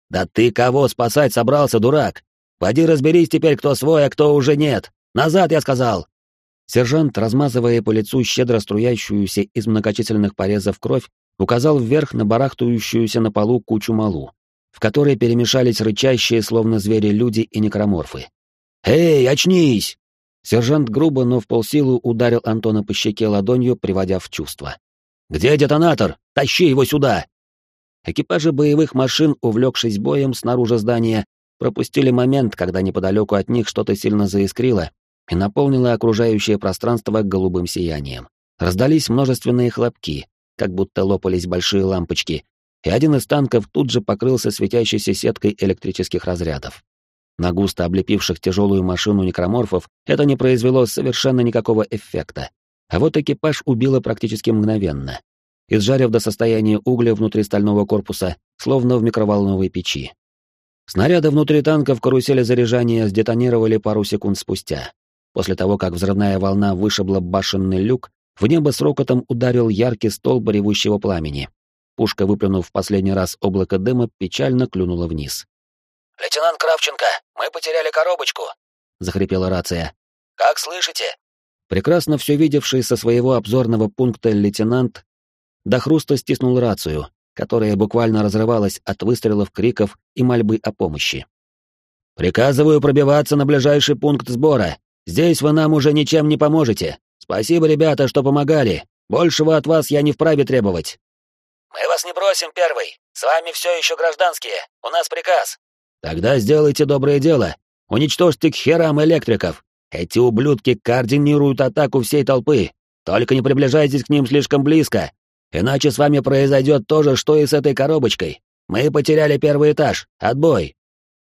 «Да ты кого спасать собрался, дурак? Пойди разберись теперь, кто свой, а кто уже нет. Назад, я сказал!» Сержант, размазывая по лицу щедро струящуюся из многочисленных порезов кровь, указал вверх на барахтающуюся на полу кучу малу, в которой перемешались рычащие, словно звери, люди и некроморфы. «Эй, очнись!» Сержант грубо, но в полсилу ударил Антона по щеке ладонью, приводя в чувство. «Где детонатор? Тащи его сюда!» Экипажи боевых машин, увлекшись боем снаружи здания, пропустили момент, когда неподалеку от них что-то сильно заискрило и наполнило окружающее пространство голубым сиянием. Раздались множественные хлопки, как будто лопались большие лампочки, и один из танков тут же покрылся светящейся сеткой электрических разрядов. На густо облепивших тяжелую машину некроморфов это не произвело совершенно никакого эффекта. А вот экипаж убило практически мгновенно изжарив до состояния угля внутри стального корпуса, словно в микроволновой печи. Снаряды внутри танка в карусели заряжания сдетонировали пару секунд спустя. После того, как взрывная волна вышибла башенный люк, в небо с рокотом ударил яркий столб ревущего пламени. Пушка, выплюнув в последний раз облако дыма, печально клюнула вниз. «Лейтенант Кравченко, мы потеряли коробочку», — захрипела рация. «Как слышите?» Прекрасно все видевший со своего обзорного пункта лейтенант до хруста стиснул рацию, которая буквально разрывалась от выстрелов, криков и мольбы о помощи. «Приказываю пробиваться на ближайший пункт сбора. Здесь вы нам уже ничем не поможете. Спасибо, ребята, что помогали. Большего от вас я не вправе требовать». «Мы вас не бросим, первый. С вами все еще гражданские. У нас приказ». «Тогда сделайте доброе дело. Уничтожьте к херам электриков. Эти ублюдки координируют атаку всей толпы. Только не приближайтесь к ним слишком близко, Иначе с вами произойдет то же, что и с этой коробочкой. Мы потеряли первый этаж. Отбой!»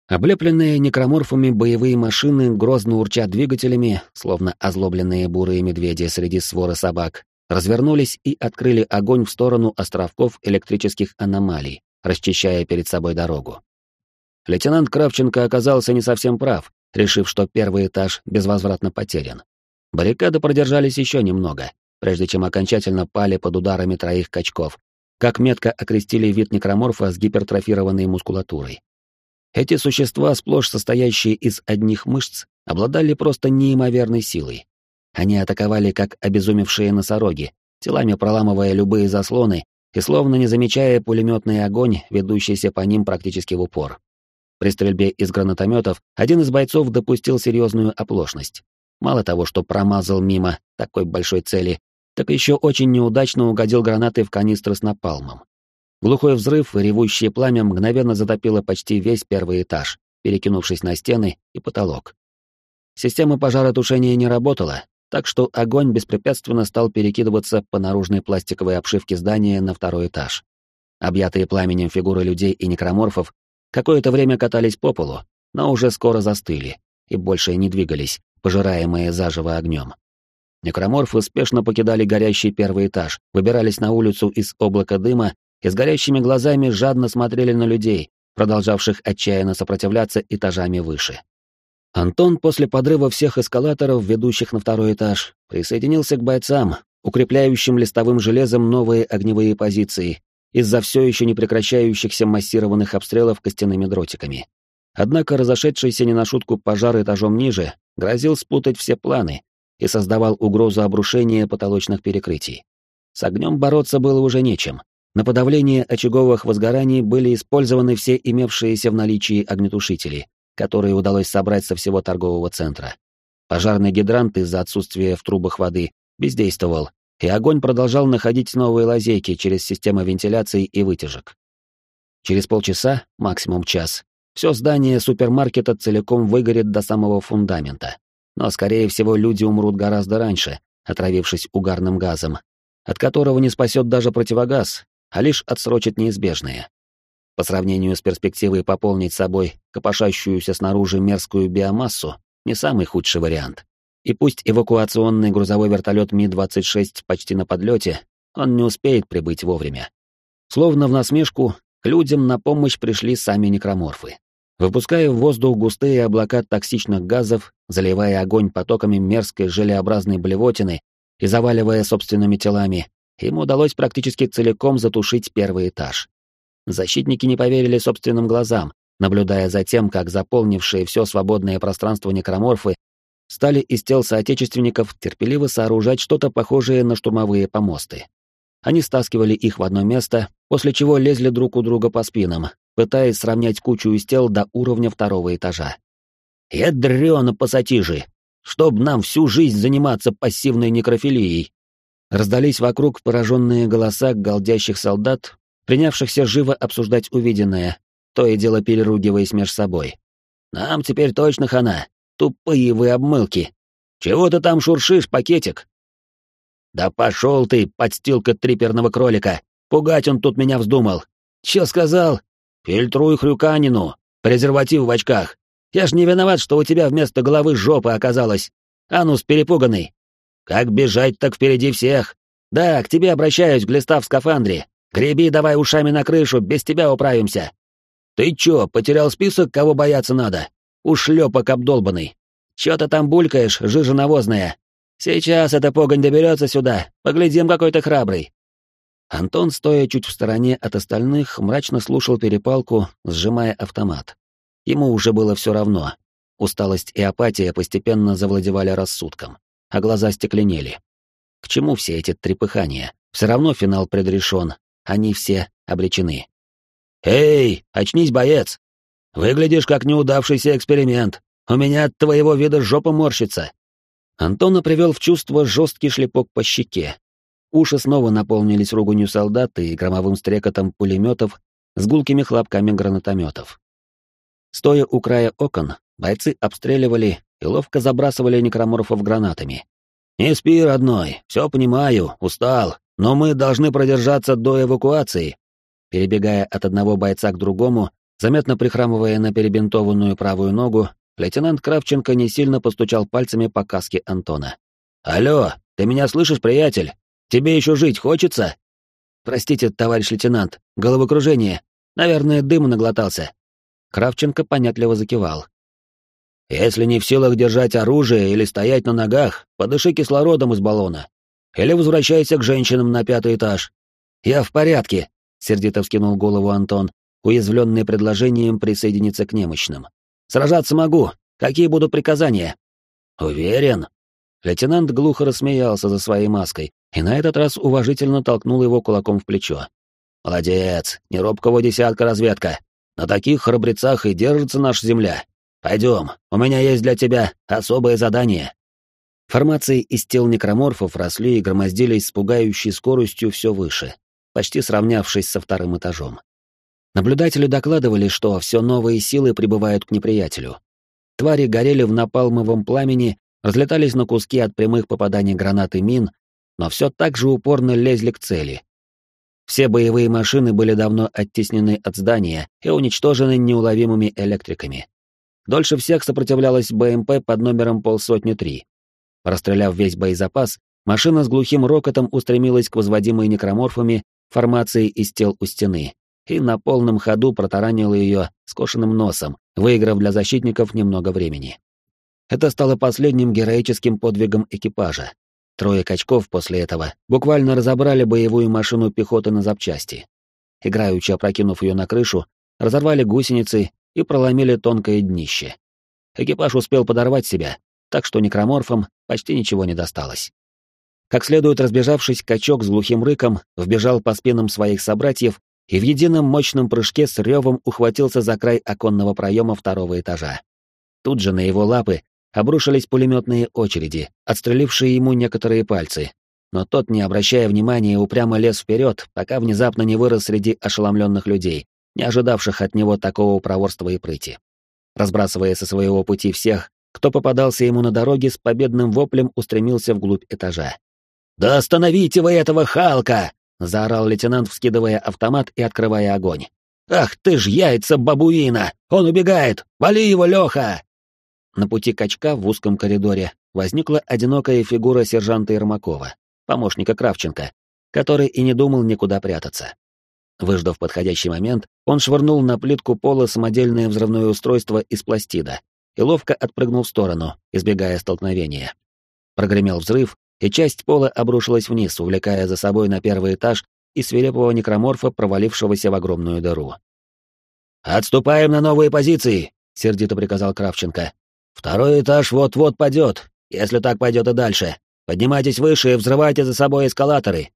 Облепленные некроморфами боевые машины грозно урчат двигателями, словно озлобленные бурые медведи среди свора собак, развернулись и открыли огонь в сторону островков электрических аномалий, расчищая перед собой дорогу. Лейтенант Кравченко оказался не совсем прав, решив, что первый этаж безвозвратно потерян. Баррикады продержались еще немного, прежде чем окончательно пали под ударами троих качков, как метко окрестили вид некроморфа с гипертрофированной мускулатурой. Эти существа, сплошь состоящие из одних мышц, обладали просто неимоверной силой. Они атаковали как обезумевшие носороги, телами проламывая любые заслоны и словно не замечая пулеметный огонь, ведущийся по ним практически в упор. При стрельбе из гранатометов один из бойцов допустил серьезную оплошность. Мало того, что промазал мимо такой большой цели, так еще очень неудачно угодил гранатой в канистры с напалмом. Глухой взрыв и ревущее пламя мгновенно затопило почти весь первый этаж, перекинувшись на стены и потолок. Система пожаротушения не работала, так что огонь беспрепятственно стал перекидываться по наружной пластиковой обшивке здания на второй этаж. Объятые пламенем фигуры людей и некроморфов какое-то время катались по полу, но уже скоро застыли и больше не двигались, пожираемые заживо огнем. Некроморфы спешно покидали горящий первый этаж, выбирались на улицу из облака дыма и с горящими глазами жадно смотрели на людей, продолжавших отчаянно сопротивляться этажами выше. Антон после подрыва всех эскалаторов, ведущих на второй этаж, присоединился к бойцам, укрепляющим листовым железом новые огневые позиции из-за все еще не прекращающихся массированных обстрелов костяными дротиками. Однако разошедшийся не на шутку пожар этажом ниже грозил спутать все планы и создавал угрозу обрушения потолочных перекрытий. С огнем бороться было уже нечем. На подавление очаговых возгораний были использованы все имевшиеся в наличии огнетушители, которые удалось собрать со всего торгового центра. Пожарный гидрант из-за отсутствия в трубах воды бездействовал, и огонь продолжал находить новые лазейки через систему вентиляции и вытяжек. Через полчаса, максимум час, все здание супермаркета целиком выгорит до самого фундамента. Но, скорее всего, люди умрут гораздо раньше, отравившись угарным газом, от которого не спасет даже противогаз, а лишь отсрочит неизбежное. По сравнению с перспективой пополнить собой копошащуюся снаружи мерзкую биомассу, не самый худший вариант. И пусть эвакуационный грузовой вертолет Ми-26 почти на подлете, он не успеет прибыть вовремя. Словно в насмешку, людям на помощь пришли сами некроморфы выпуская в воздух густые облака токсичных газов, заливая огонь потоками мерзкой желеобразной блевотины и заваливая собственными телами, им удалось практически целиком затушить первый этаж. Защитники не поверили собственным глазам, наблюдая за тем, как заполнившие все свободное пространство некроморфы стали из тел соотечественников терпеливо сооружать что-то похожее на штурмовые помосты. Они стаскивали их в одно место, после чего лезли друг у друга по спинам, пытаясь сравнять кучу из тел до уровня второго этажа. «Ядрёно пассатижи! Чтоб нам всю жизнь заниматься пассивной некрофилией!» Раздались вокруг пораженные голоса голдящих солдат, принявшихся живо обсуждать увиденное, то и дело переругиваясь меж собой. «Нам теперь точно хана! Тупые вы обмылки! Чего ты там шуршишь, пакетик?» «Да пошел ты, подстилка триперного кролика! Пугать он тут меня вздумал! Че сказал? «Фильтруй хрюканину! Презерватив в очках! Я ж не виноват, что у тебя вместо головы жопа оказалась! Анус перепуганный! Как бежать, так впереди всех! Да, к тебе обращаюсь, глиста в скафандре! Греби давай ушами на крышу, без тебя управимся!» «Ты чё, потерял список, кого бояться надо? Ушлёпок обдолбанный! Чё ты там булькаешь, жижа навозная? Сейчас эта погонь доберется сюда, поглядим, какой ты храбрый!» Антон, стоя чуть в стороне от остальных, мрачно слушал перепалку, сжимая автомат. Ему уже было все равно. Усталость и апатия постепенно завладевали рассудком, а глаза стекленели. К чему все эти трепыхания? Все равно финал предрешен, они все обречены. «Эй, очнись, боец! Выглядишь как неудавшийся эксперимент. У меня от твоего вида жопа морщится». Антона привел в чувство жесткий шлепок по щеке, Уши снова наполнились руганью солдат и громовым стрекотом пулеметов с гулкими хлопками гранатометов. Стоя у края окон, бойцы обстреливали и ловко забрасывали некроморфов гранатами. «Не спи, родной, все понимаю, устал, но мы должны продержаться до эвакуации». Перебегая от одного бойца к другому, заметно прихрамывая на перебинтованную правую ногу, лейтенант Кравченко не сильно постучал пальцами по каске Антона. «Алло, ты меня слышишь, приятель? Тебе еще жить хочется? Простите, товарищ лейтенант, головокружение. Наверное, дыма наглотался. Кравченко понятливо закивал. Если не в силах держать оружие или стоять на ногах, подыши кислородом из баллона. Или возвращайся к женщинам на пятый этаж. «Я в порядке», — сердито вскинул голову Антон, уязвленный предложением присоединиться к немощным. «Сражаться могу. Какие будут приказания?» «Уверен?» Лейтенант глухо рассмеялся за своей маской и на этот раз уважительно толкнул его кулаком в плечо. «Молодец, не робкого десятка разведка. На таких храбрецах и держится наша земля. Пойдем, у меня есть для тебя особое задание». Формации из тел некроморфов росли и громоздились с пугающей скоростью все выше, почти сравнявшись со вторым этажом. Наблюдатели докладывали, что все новые силы прибывают к неприятелю. Твари горели в напалмовом пламени, разлетались на куски от прямых попаданий гранат и мин, но все так же упорно лезли к цели. Все боевые машины были давно оттеснены от здания и уничтожены неуловимыми электриками. Дольше всех сопротивлялась БМП под номером полсотни три. Расстреляв весь боезапас, машина с глухим рокотом устремилась к возводимой некроморфами формации из тел у стены и на полном ходу протаранила ее скошенным носом, выиграв для защитников немного времени. Это стало последним героическим подвигом экипажа. Трое качков после этого буквально разобрали боевую машину пехоты на запчасти. Играючи опрокинув ее на крышу, разорвали гусеницы и проломили тонкое днище. Экипаж успел подорвать себя, так что некроморфам почти ничего не досталось. Как следует разбежавшись, качок с глухим рыком вбежал по спинам своих собратьев и в едином мощном прыжке с ревом ухватился за край оконного проема второго этажа. Тут же на его лапы обрушились пулеметные очереди, отстрелившие ему некоторые пальцы. Но тот, не обращая внимания, упрямо лез вперед, пока внезапно не вырос среди ошеломленных людей, не ожидавших от него такого проворства и прыти. Разбрасывая со своего пути всех, кто попадался ему на дороге, с победным воплем устремился вглубь этажа. «Да остановите вы этого Халка!» — заорал лейтенант, вскидывая автомат и открывая огонь. «Ах ты ж яйца бабуина! Он убегает! Вали его, Леха!» На пути качка в узком коридоре возникла одинокая фигура сержанта Ермакова, помощника Кравченко, который и не думал никуда прятаться. Выждав подходящий момент, он швырнул на плитку пола самодельное взрывное устройство из пластида и ловко отпрыгнул в сторону, избегая столкновения. Прогремел взрыв, и часть пола обрушилась вниз, увлекая за собой на первый этаж и свирепого некроморфа, провалившегося в огромную дыру. «Отступаем на новые позиции!» — сердито приказал Кравченко. «Второй этаж вот-вот падет, если так пойдет и дальше. Поднимайтесь выше и взрывайте за собой эскалаторы!»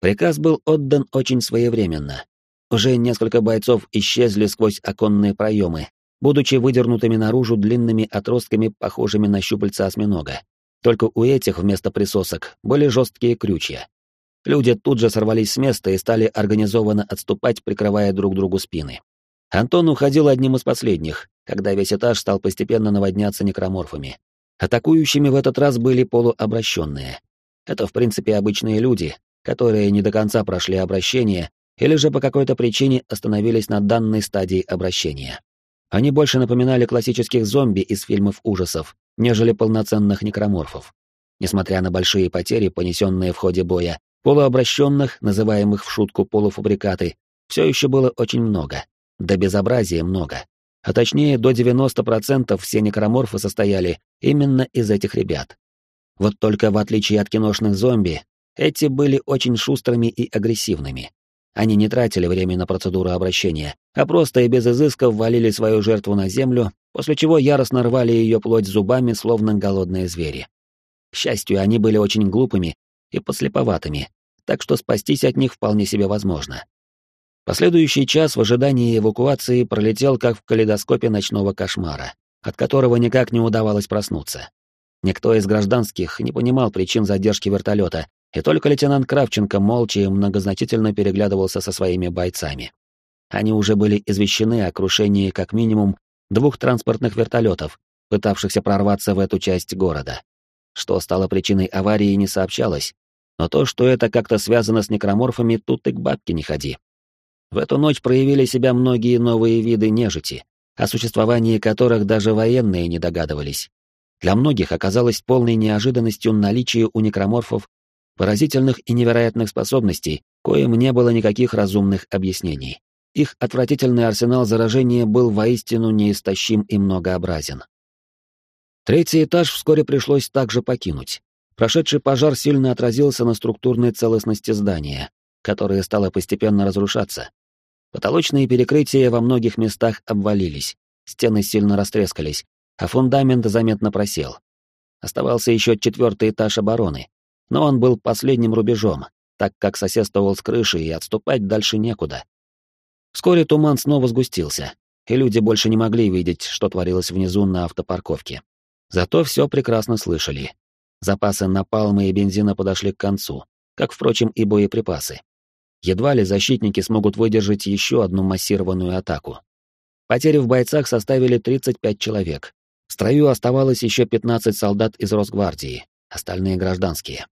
Приказ был отдан очень своевременно. Уже несколько бойцов исчезли сквозь оконные проемы, будучи выдернутыми наружу длинными отростками, похожими на щупальца осьминога. Только у этих вместо присосок были жесткие крючья. Люди тут же сорвались с места и стали организованно отступать, прикрывая друг другу спины. Антон уходил одним из последних, когда весь этаж стал постепенно наводняться некроморфами. Атакующими в этот раз были полуобращенные. Это, в принципе, обычные люди, которые не до конца прошли обращение или же по какой-то причине остановились на данной стадии обращения. Они больше напоминали классических зомби из фильмов ужасов, нежели полноценных некроморфов. Несмотря на большие потери, понесенные в ходе боя, полуобращенных, называемых в шутку полуфабрикаты, все еще было очень много. До безобразия много. А точнее, до 90% все некроморфы состояли именно из этих ребят. Вот только в отличие от киношных зомби, эти были очень шустрыми и агрессивными. Они не тратили время на процедуру обращения, а просто и без изысков валили свою жертву на землю, после чего яростно рвали ее плоть зубами, словно голодные звери. К счастью, они были очень глупыми и подслеповатыми, так что спастись от них вполне себе возможно. Последующий час в ожидании эвакуации пролетел как в калейдоскопе ночного кошмара, от которого никак не удавалось проснуться. Никто из гражданских не понимал причин задержки вертолета, и только лейтенант Кравченко молча и многозначительно переглядывался со своими бойцами. Они уже были извещены о крушении как минимум двух транспортных вертолетов, пытавшихся прорваться в эту часть города. Что стало причиной аварии, не сообщалось, но то, что это как-то связано с некроморфами, тут и к бабке не ходи. В эту ночь проявили себя многие новые виды нежити, о существовании которых даже военные не догадывались. Для многих оказалось полной неожиданностью наличие у некроморфов поразительных и невероятных способностей, коим не было никаких разумных объяснений. Их отвратительный арсенал заражения был воистину неистощим и многообразен. Третий этаж вскоре пришлось также покинуть. Прошедший пожар сильно отразился на структурной целостности здания, которое стало постепенно разрушаться. Потолочные перекрытия во многих местах обвалились, стены сильно растрескались, а фундамент заметно просел. Оставался еще четвертый этаж обороны, но он был последним рубежом, так как соседствовал с крышей и отступать дальше некуда. Вскоре туман снова сгустился, и люди больше не могли видеть, что творилось внизу на автопарковке. Зато все прекрасно слышали. Запасы напалма и бензина подошли к концу, как, впрочем, и боеприпасы. Едва ли защитники смогут выдержать еще одну массированную атаку. Потери в бойцах составили 35 человек. В строю оставалось еще 15 солдат из Росгвардии, остальные гражданские.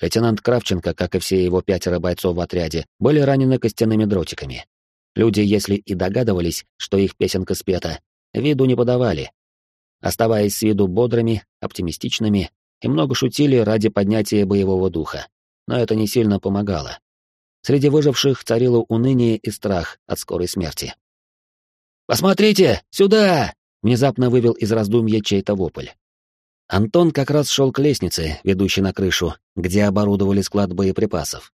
Лейтенант Кравченко, как и все его пятеро бойцов в отряде, были ранены костяными дротиками. Люди, если и догадывались, что их песенка спета, виду не подавали. Оставаясь с виду бодрыми, оптимистичными и много шутили ради поднятия боевого духа. Но это не сильно помогало. Среди выживших царило уныние и страх от скорой смерти. «Посмотрите! Сюда!» — внезапно вывел из раздумья чей-то вопль. Антон как раз шел к лестнице, ведущей на крышу, где оборудовали склад боеприпасов.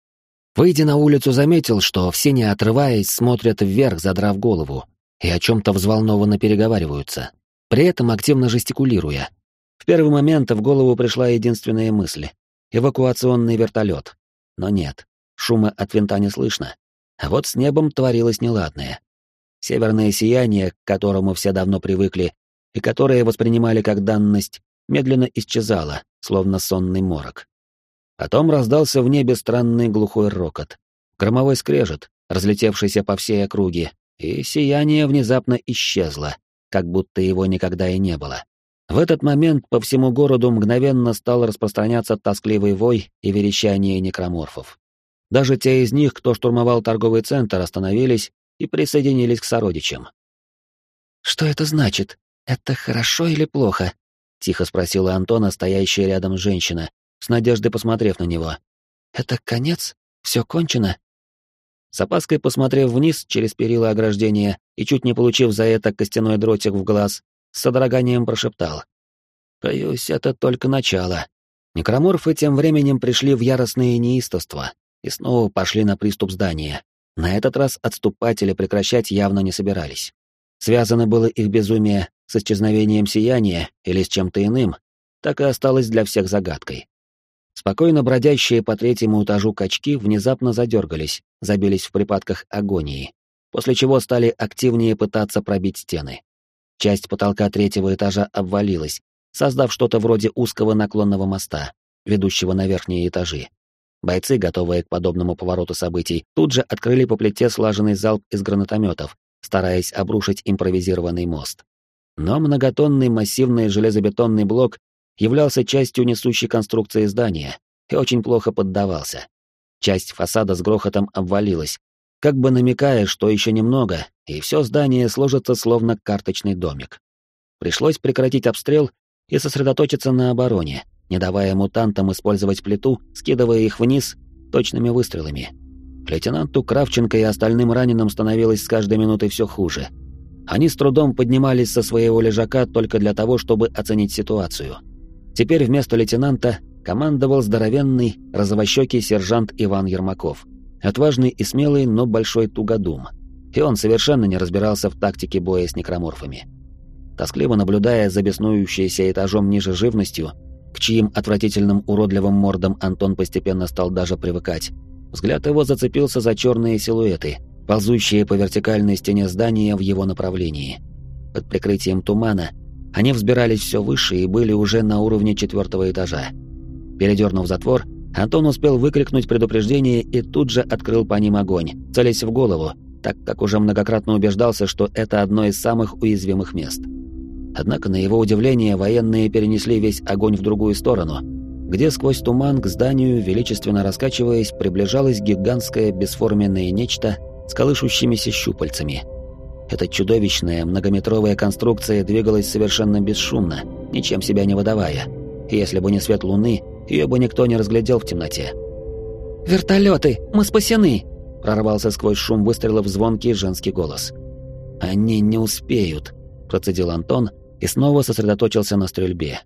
Выйдя на улицу, заметил, что все, не отрываясь, смотрят вверх, задрав голову, и о чем-то взволнованно переговариваются, при этом активно жестикулируя. В первый момент в голову пришла единственная мысль — эвакуационный вертолет. Но нет, шума от винта не слышно. А вот с небом творилось неладное. Северное сияние, к которому все давно привыкли, и которое воспринимали как данность, медленно исчезало, словно сонный морок. Потом раздался в небе странный глухой рокот, громовой скрежет, разлетевшийся по всей округе, и сияние внезапно исчезло, как будто его никогда и не было. В этот момент по всему городу мгновенно стал распространяться тоскливый вой и верещание некроморфов. Даже те из них, кто штурмовал торговый центр, остановились и присоединились к сородичам. «Что это значит? Это хорошо или плохо?» — тихо спросила Антона, стоящая рядом женщина, с надеждой посмотрев на него. «Это конец? Все кончено?» С опаской посмотрев вниз через перила ограждения и чуть не получив за это костяной дротик в глаз, с содроганием прошептал. «Боюсь, это только начало». Некроморфы тем временем пришли в яростное неистовство и снова пошли на приступ здания. На этот раз отступать или прекращать явно не собирались. Связано было их безумие с исчезновением сияния или с чем-то иным, так и осталось для всех загадкой. Спокойно бродящие по третьему этажу качки внезапно задергались, забились в припадках агонии, после чего стали активнее пытаться пробить стены. Часть потолка третьего этажа обвалилась, создав что-то вроде узкого наклонного моста, ведущего на верхние этажи. Бойцы, готовые к подобному повороту событий, тут же открыли по плите слаженный залп из гранатометов, стараясь обрушить импровизированный мост. Но многотонный массивный железобетонный блок являлся частью несущей конструкции здания и очень плохо поддавался. Часть фасада с грохотом обвалилась, как бы намекая, что еще немного, и все здание сложится словно карточный домик. Пришлось прекратить обстрел и сосредоточиться на обороне, не давая мутантам использовать плиту, скидывая их вниз точными выстрелами. Лейтенанту Кравченко и остальным раненым становилось с каждой минутой все хуже. Они с трудом поднимались со своего лежака только для того, чтобы оценить ситуацию. Теперь вместо лейтенанта командовал здоровенный, розовощекий сержант Иван Ермаков. Отважный и смелый, но большой тугодум. И он совершенно не разбирался в тактике боя с некроморфами. Тоскливо наблюдая за беснующейся этажом ниже живностью, к чьим отвратительным уродливым мордам Антон постепенно стал даже привыкать. Взгляд его зацепился за черные силуэты, ползущие по вертикальной стене здания в его направлении. Под прикрытием тумана они взбирались все выше и были уже на уровне четвертого этажа. Передернув затвор, Антон успел выкрикнуть предупреждение и тут же открыл по ним огонь, целясь в голову, так как уже многократно убеждался, что это одно из самых уязвимых мест. Однако, на его удивление, военные перенесли весь огонь в другую сторону, где сквозь туман к зданию, величественно раскачиваясь, приближалось гигантское бесформенное нечто с колышущимися щупальцами. Эта чудовищная многометровая конструкция двигалась совершенно бесшумно, ничем себя не выдавая. Если бы не свет луны, ее бы никто не разглядел в темноте. «Вертолеты! Мы спасены!» — прорвался сквозь шум выстрелов звонкий женский голос. «Они не успеют», — процедил Антон, — и снова сосредоточился на стрельбе.